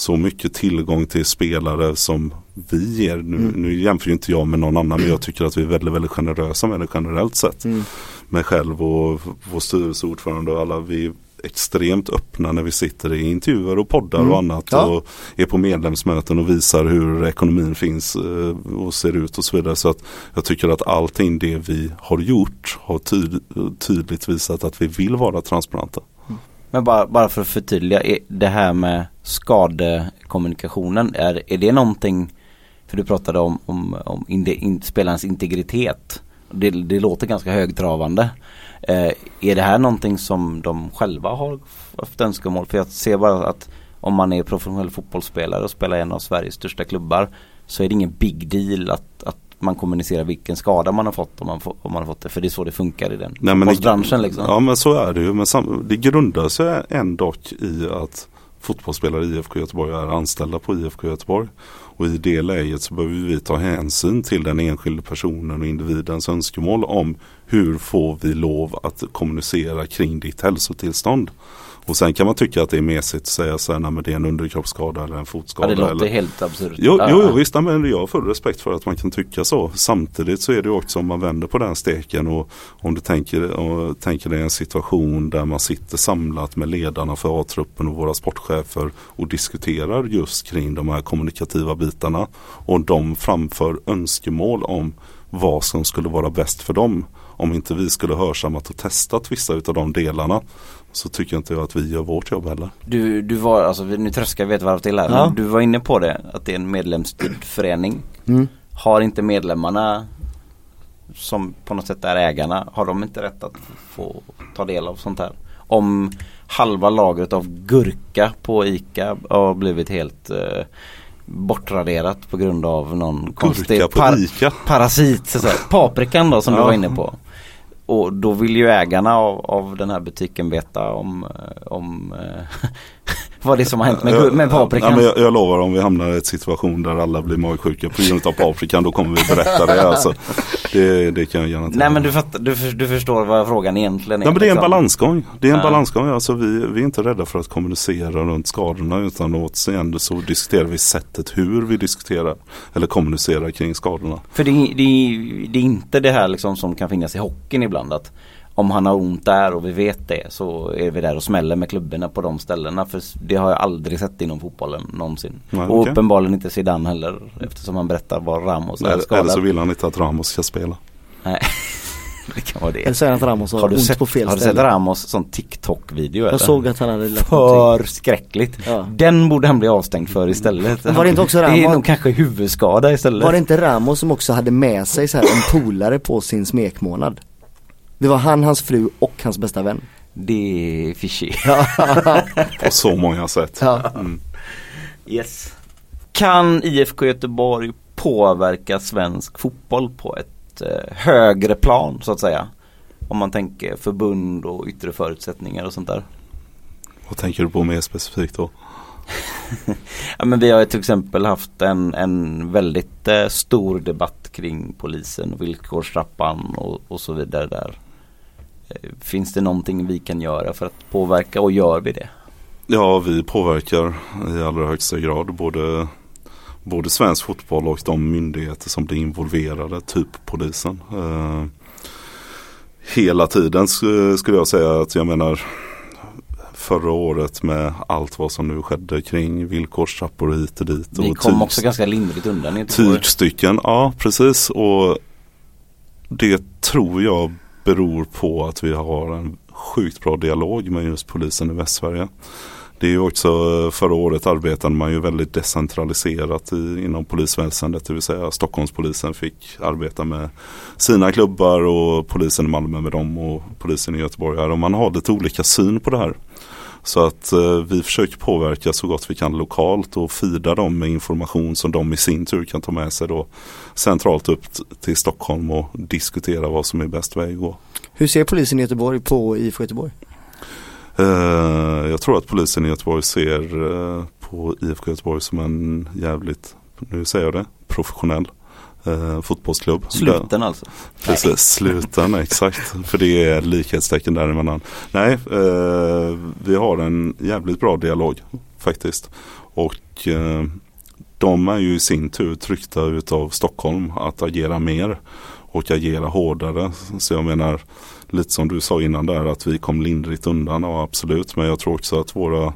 så mycket tillgång till spelare som vi ger. Nu, mm. nu jämför inte jag med någon annan men jag tycker att vi är väldigt, väldigt generösa med det generellt sett. Mm. Mig själv och vår styrelseordförande och alla vi är extremt öppna när vi sitter i intervjuer och poddar mm. och annat. Ja. Och är på medlemsmöten och visar hur ekonomin finns eh, och ser ut och så vidare. Så att jag tycker att allting det vi har gjort har tyd tydligt visat att vi vill vara transparenta. Men bara, bara för att förtydliga, det här med skadekommunikationen, är, är det någonting, för du pratade om, om, om in, in, spelarens integritet. Det, det låter ganska högtravande. Eh, är det här någonting som de själva har haft önskemål? För jag ser bara att om man är professionell fotbollsspelare och spelar i en av Sveriges största klubbar så är det ingen big deal att, att man kommunicerar vilken skada man har fått om man, få, om man har fått det. För det är så det funkar i den Nej, men branschen liksom. Ja men så är det ju. Men det grundar sig ändå i att fotbollsspelare i IFK Göteborg är anställda på IFK Göteborg. Och i det läget så behöver vi ta hänsyn till den enskilde personen och individens önskemål om hur får vi lov att kommunicera kring ditt hälsotillstånd. Och sen kan man tycka att det är mesigt att säga så här, nej, men det är en underkroppsskada eller en fotskada. Ja, det låter eller... helt absurt. Jo, jo, jo visst, men jag har full respekt för att man kan tycka så. Samtidigt så är det också om man vänder på den steken och om du tänker, och tänker dig en situation där man sitter samlat med ledarna för A-truppen och våra sportchefer och diskuterar just kring de här kommunikativa bitarna. Och de framför önskemål om vad som skulle vara bäst för dem. Om inte vi skulle hörsammat och testat vissa av de delarna så tycker inte jag att vi gör vårt jobb heller. Du, du var, alltså nu tröskar vi ett varv till här, ja. du var inne på det att det är en medlemsstyrd förening. Mm. Har inte medlemmarna som på något sätt är ägarna, har de inte rätt att få ta del av sånt här? Om halva lagret av gurka på ICA har blivit helt eh, bortraderat på grund av någon gurka konstig par Ica. parasit. Så Paprikan då som ja. du var inne på. Och då vill ju ägarna av, av den här butiken veta om, eh, om eh, vad det som har hänt med, med paprikan. Ja, men jag, jag lovar om vi hamnar i en situation där alla blir magsjuka på grund av paprikan då kommer vi berätta det. Alltså. Det, det kan jag gärna Nej men du, fattar, du, du förstår vad frågan egentligen är. Ja men det är en liksom. balansgång. Det är en ja. balansgång. Alltså, vi, vi är inte rädda för att kommunicera runt skadorna utan återigen så diskuterar vi sättet hur vi diskuterar eller kommunicerar kring skadorna. För det, det, det är inte det här liksom som kan finnas i hockeyn ibland att om han har ont där och vi vet det så är vi där och smäller med klubborna på de ställena. För det har jag aldrig sett inom fotbollen någonsin. Nej, och okay. uppenbarligen inte Zidane heller eftersom han berättar var Ramos är skadad. Eller så vill han inte att Ramos ska spela. Nej. det kan vara det. Eller så är att Ramos har, har ont sett, på fel Har du sett Ramos sån TikTok-video? Jag såg att han hade lagt För skräckligt. Ja. Den borde han bli avstängd för istället. var det inte också Ramos? Det är nog kanske huvudskada istället. Var det inte Ramos som också hade med sig så här en polare på sin smekmånad? Det var han, hans fru och hans bästa vän. Det är fishy. På så många sätt. Ja. Mm. Yes. Kan IFK Göteborg påverka svensk fotboll på ett eh, högre plan så att säga? Om man tänker förbund och yttre förutsättningar och sånt där. Vad tänker du på mer specifikt då? ja, men vi har till exempel haft en, en väldigt eh, stor debatt kring polisen och villkorstrappan och, och så vidare där. Finns det någonting vi kan göra för att påverka och gör vi det? Ja, vi påverkar i allra högsta grad både, både svensk fotboll och de myndigheter som blir involverade, typ polisen. Eh, hela tiden skulle jag säga att jag menar förra året med allt vad som nu skedde kring villkorstrappor hit och dit. Vi kom typ, också ganska lindrigt undan. Typstycken, ja precis. Och det tror jag beror på att vi har en sjukt bra dialog med just polisen i Västsverige. Det är ju också, eh, förra året arbetade man ju väldigt decentraliserat i, inom polisväsendet. Det vill säga Stockholmspolisen fick arbeta med sina klubbar och polisen i Malmö med dem och polisen i Göteborg här. Och man har lite olika syn på det här. Så att eh, vi försöker påverka så gott vi kan lokalt och fida dem med information som de i sin tur kan ta med sig då centralt upp till Stockholm och diskutera vad som är bäst väg att gå. Hur ser polisen i Göteborg på IFK Göteborg? Eh, jag tror att polisen i Göteborg ser eh, på IFK Göteborg som en jävligt, nu säger jag det, professionell eh, fotbollsklubb. Sluten alltså. Precis, sluten exakt. För det är likhetstecken däremellan. Nej, eh, vi har en jävligt bra dialog faktiskt. Och eh, de är ju i sin tur tryckta utav Stockholm att agera mer och agera hårdare. Så jag menar, lite som du sa innan där att vi kom lindrigt undan, ja absolut. Men jag tror också att våra,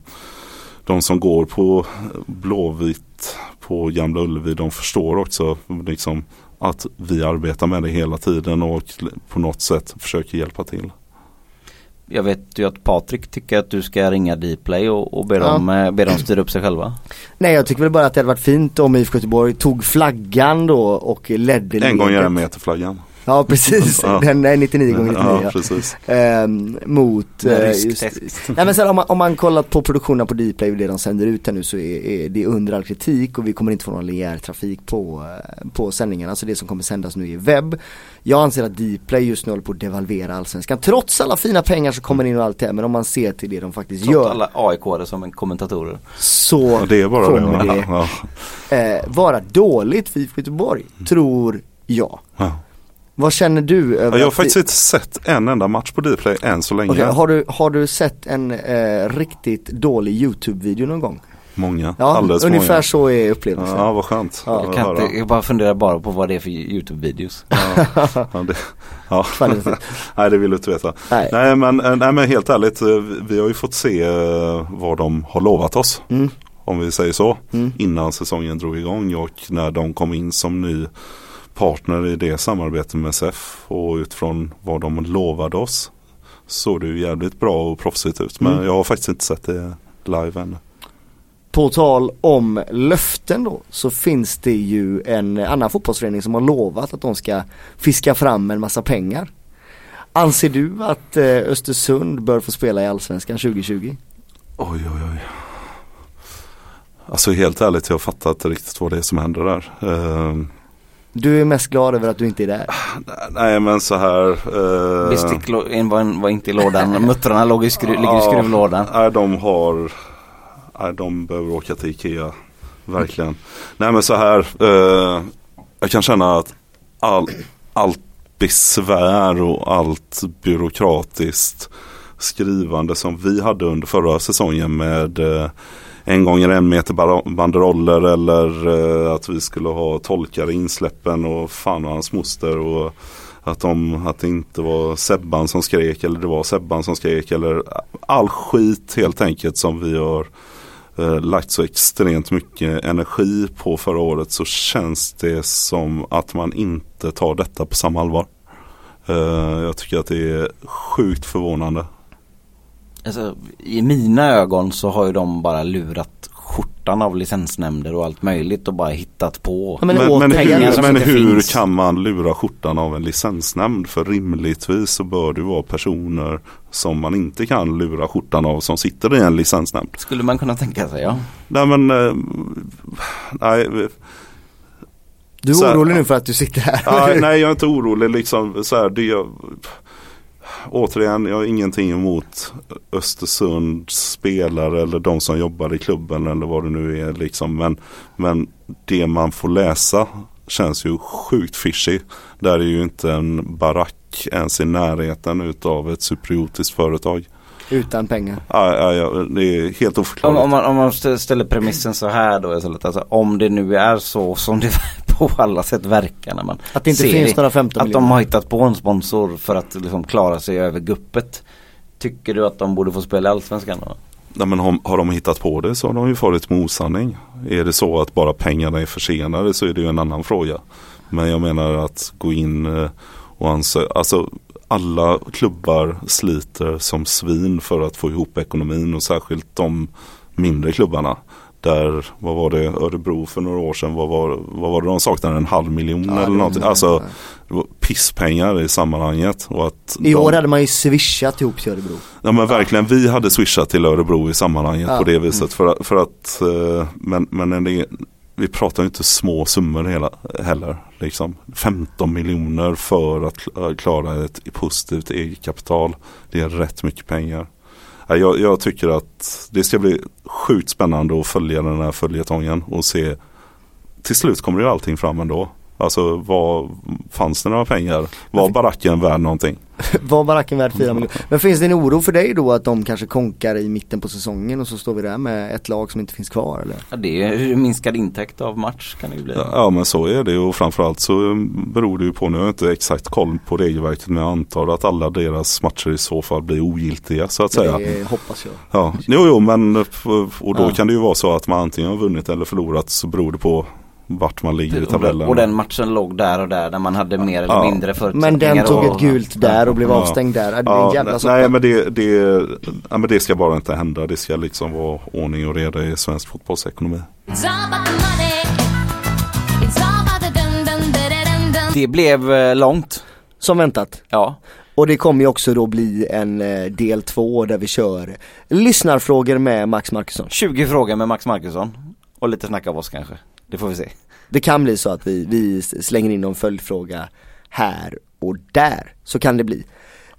de som går på Blåvitt på Gamla Ullevi, de förstår också liksom att vi arbetar med det hela tiden och på något sätt försöker hjälpa till. Jag vet ju att Patrik tycker att du ska ringa Dplay och, och be, Ja. dem, eh, be dem styra upp sig själva. Nej jag tycker väl bara att det hade varit fint om IFK Göteborg tog flaggan då och ledde En gång gör en meter flaggan. Ja precis, Ja. den är 99 gånger 99 Ja, precis. Ehm, mot Med eh, just. Nej men sen om man, om man kollat på produktionen på Dplay och det de sänder ut här nu så är, är det under all kritik och vi kommer inte få någon linjär trafik på, eh, på sändningarna. Så det som kommer sändas nu är webb. Jag anser att Dplay just nu håller på att devalvera allsvenskan. Trots alla fina pengar som kommer in och allt det här, men om man ser till det de faktiskt Trots gör alla AIK som en kommentatorer. så Ja, det är bara kommer det. det Ja. eh, vara dåligt för IFK Göteborg, tror jag. Vad känner du över Ja, jag har faktiskt inte sett en enda match på Dplay än så länge. Okej, har, du, har du sett en eh, riktigt dålig YouTube-video någon gång? Många, Ja, alldeles ungefär många. så är upplevelsen. Ja, vad skönt. Ja, Jag, kan inte, jag bara funderar bara på vad det är för YouTube-videos. Ja, ja, det, ja. Nej, det vill du inte veta. Nej. Nej, men, eh, nej, men helt ärligt, eh, vi- vi har ju fått se eh, vad de har lovat oss. Mm. Om vi säger så. Mm. Innan säsongen drog igång och när de kom in som ny partner i det samarbetet med SEF och utifrån vad de lovade oss såg det ju jävligt bra och proffsigt ut. Men Mm. jag har faktiskt inte sett det live än. På tal om löften då så finns det ju en annan fotbollsförening som har lovat att de ska fiska fram en massa pengar. Anser du att eh, Östersund bör få spela i Allsvenskan 2020? Oj, oj, oj. Alltså helt ärligt, jag fattar inte riktigt vad det är som händer där. Ehm, Du är mest glad över att du inte är där. nej men så här. eh, Bestick var, var inte i lådan, muttrarna låg i skru, ligger i skruvlådan. Nej, de har, nej, de behöver åka till Ikea. Verkligen. Nej men så här, eh, jag kan känna att all, allt besvär och allt byråkratiskt skrivande som vi hade under förra säsongen med eh, en gånger en meter banderoller eller eh, att vi skulle ha tolkar i insläppen och fan och hans moster och att, de, att det inte var Sebban som skrek eller det var Sebban som skrek eller all skit helt enkelt som vi har eh, lagt så extremt mycket energi på förra året så känns det som att man inte tar detta på samma allvar. Eh, jag tycker att det är sjukt förvånande. Alltså, I mina ögon så har ju de bara lurat skjortan av licensnämnder och allt möjligt och bara hittat på. Ja, men Men, men, hur, men hur kan man lura skjortan av en licensnämnd? För rimligtvis så bör det vara personer som man inte kan lura skjortan av som sitter i en licensnämnd. Skulle man kunna tänka sig ja. Nej men, eh, nej, Du Så är här- orolig nu för att du sitter här. Ja, nej jag är inte orolig liksom så här, det jag, Återigen, jag har ingenting emot Östersunds spelare eller de som jobbar i klubben eller vad det nu är liksom. Men, men det man får läsa känns ju sjukt fishy. Där är ju inte en barack ens i närheten utav ett cypriotiskt företag. Utan pengar. Ja, ja, ja, det är helt Om, oförklarligt. om, man, om man stä- ställer premissen så här då istället. Alltså, om det nu är så som det på alla sätt verkar när man Att det inte ser finns det. några 15 Att de har hittat på en sponsor för att liksom klara sig över guppet. Tycker du att de borde få spela i Allsvenskan då? Nej, men har, har de hittat på det så har de ju farit med osanning. Är det så att bara pengarna är försenade så är det ju en annan fråga. Men jag menar att gå in eh, och ansöka, alltså alla klubbar sliter som svin för att få ihop ekonomin och särskilt de mindre klubbarna. Där, vad var det, Örebro för några år sedan, vad var, vad var det de saknade, en halv miljon Ja, eller någonting. Alltså pisspengar i sammanhanget. Och att I de- år hade man ju swishat ihop till Örebro. Ja men verkligen, vi hade swishat till Örebro i sammanhanget Ja. på det viset. För, att- för att, eh, men, men det, vi pratar ju inte små summor hela, heller. Liksom. 15 miljoner för att kl- klara ett positivt eget kapital. Det är rätt mycket pengar. Jag, jag tycker att det ska bli sjukt spännande att följa den här följetongen och se. Till slut kommer ju allting fram ändå. Alltså vad, fanns det några pengar? Var baracken värd någonting? Var baracken värd 4 miljoner? Men finns det en oro för dig då att de kanske konkar i mitten på säsongen och så står vi där med ett lag som inte finns kvar eller? Ja, det är ju minskad intäkt av match kan det ju bli. Ja men så är det och framförallt så beror det ju på, nu har jag inte exakt koll på regelverket men jag antar att alla deras matcher i så fall blir ogiltiga så att säga. Det hoppas jag. Ja, jo, jo men och då Ja. kan det ju vara så att man antingen har vunnit eller förlorat så beror det på vart man ligger i Och, tabellen. och den matchen låg där och där där man hade mer eller Ja. mindre förutsättningar. Men den tog och- ett gult där och blev Ja. avstängd där. Det Ja, jävla nej soppa. men det, det, ja, men det ska bara inte hända. Det ska liksom vara ordning och reda i svensk fotbollsekonomi. Det blev eh, långt. Som väntat. Ja. Och det kommer ju också då bli en eh, del två där vi kör lyssnarfrågor med Max Markusson. 20 frågor med Max Markusson. Och lite snack av oss kanske. Det får vi se. Det kan bli så att vi, vi slänger in någon följdfråga här och där. Så kan det bli.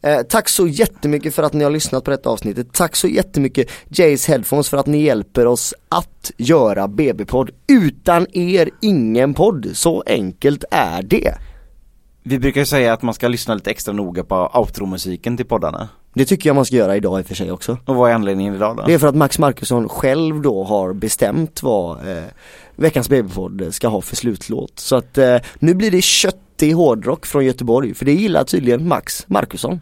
Eh, tack så jättemycket för att ni har lyssnat på detta avsnittet. Tack så jättemycket Jays Headphones för att ni hjälper oss att göra BB-podd. Utan er ingen podd. Så enkelt är det. Vi brukar säga att man ska lyssna lite extra noga på outro-musiken till poddarna. Det tycker jag man ska göra idag i och för sig också. Och vad är anledningen idag då? Det är för att Max Markusson själv då har bestämt vad eh, veckans BB-podd ska ha för slutlåt. Så att eh, nu blir det köttig hårdrock från Göteborg, för det gillar tydligen Max Markusson.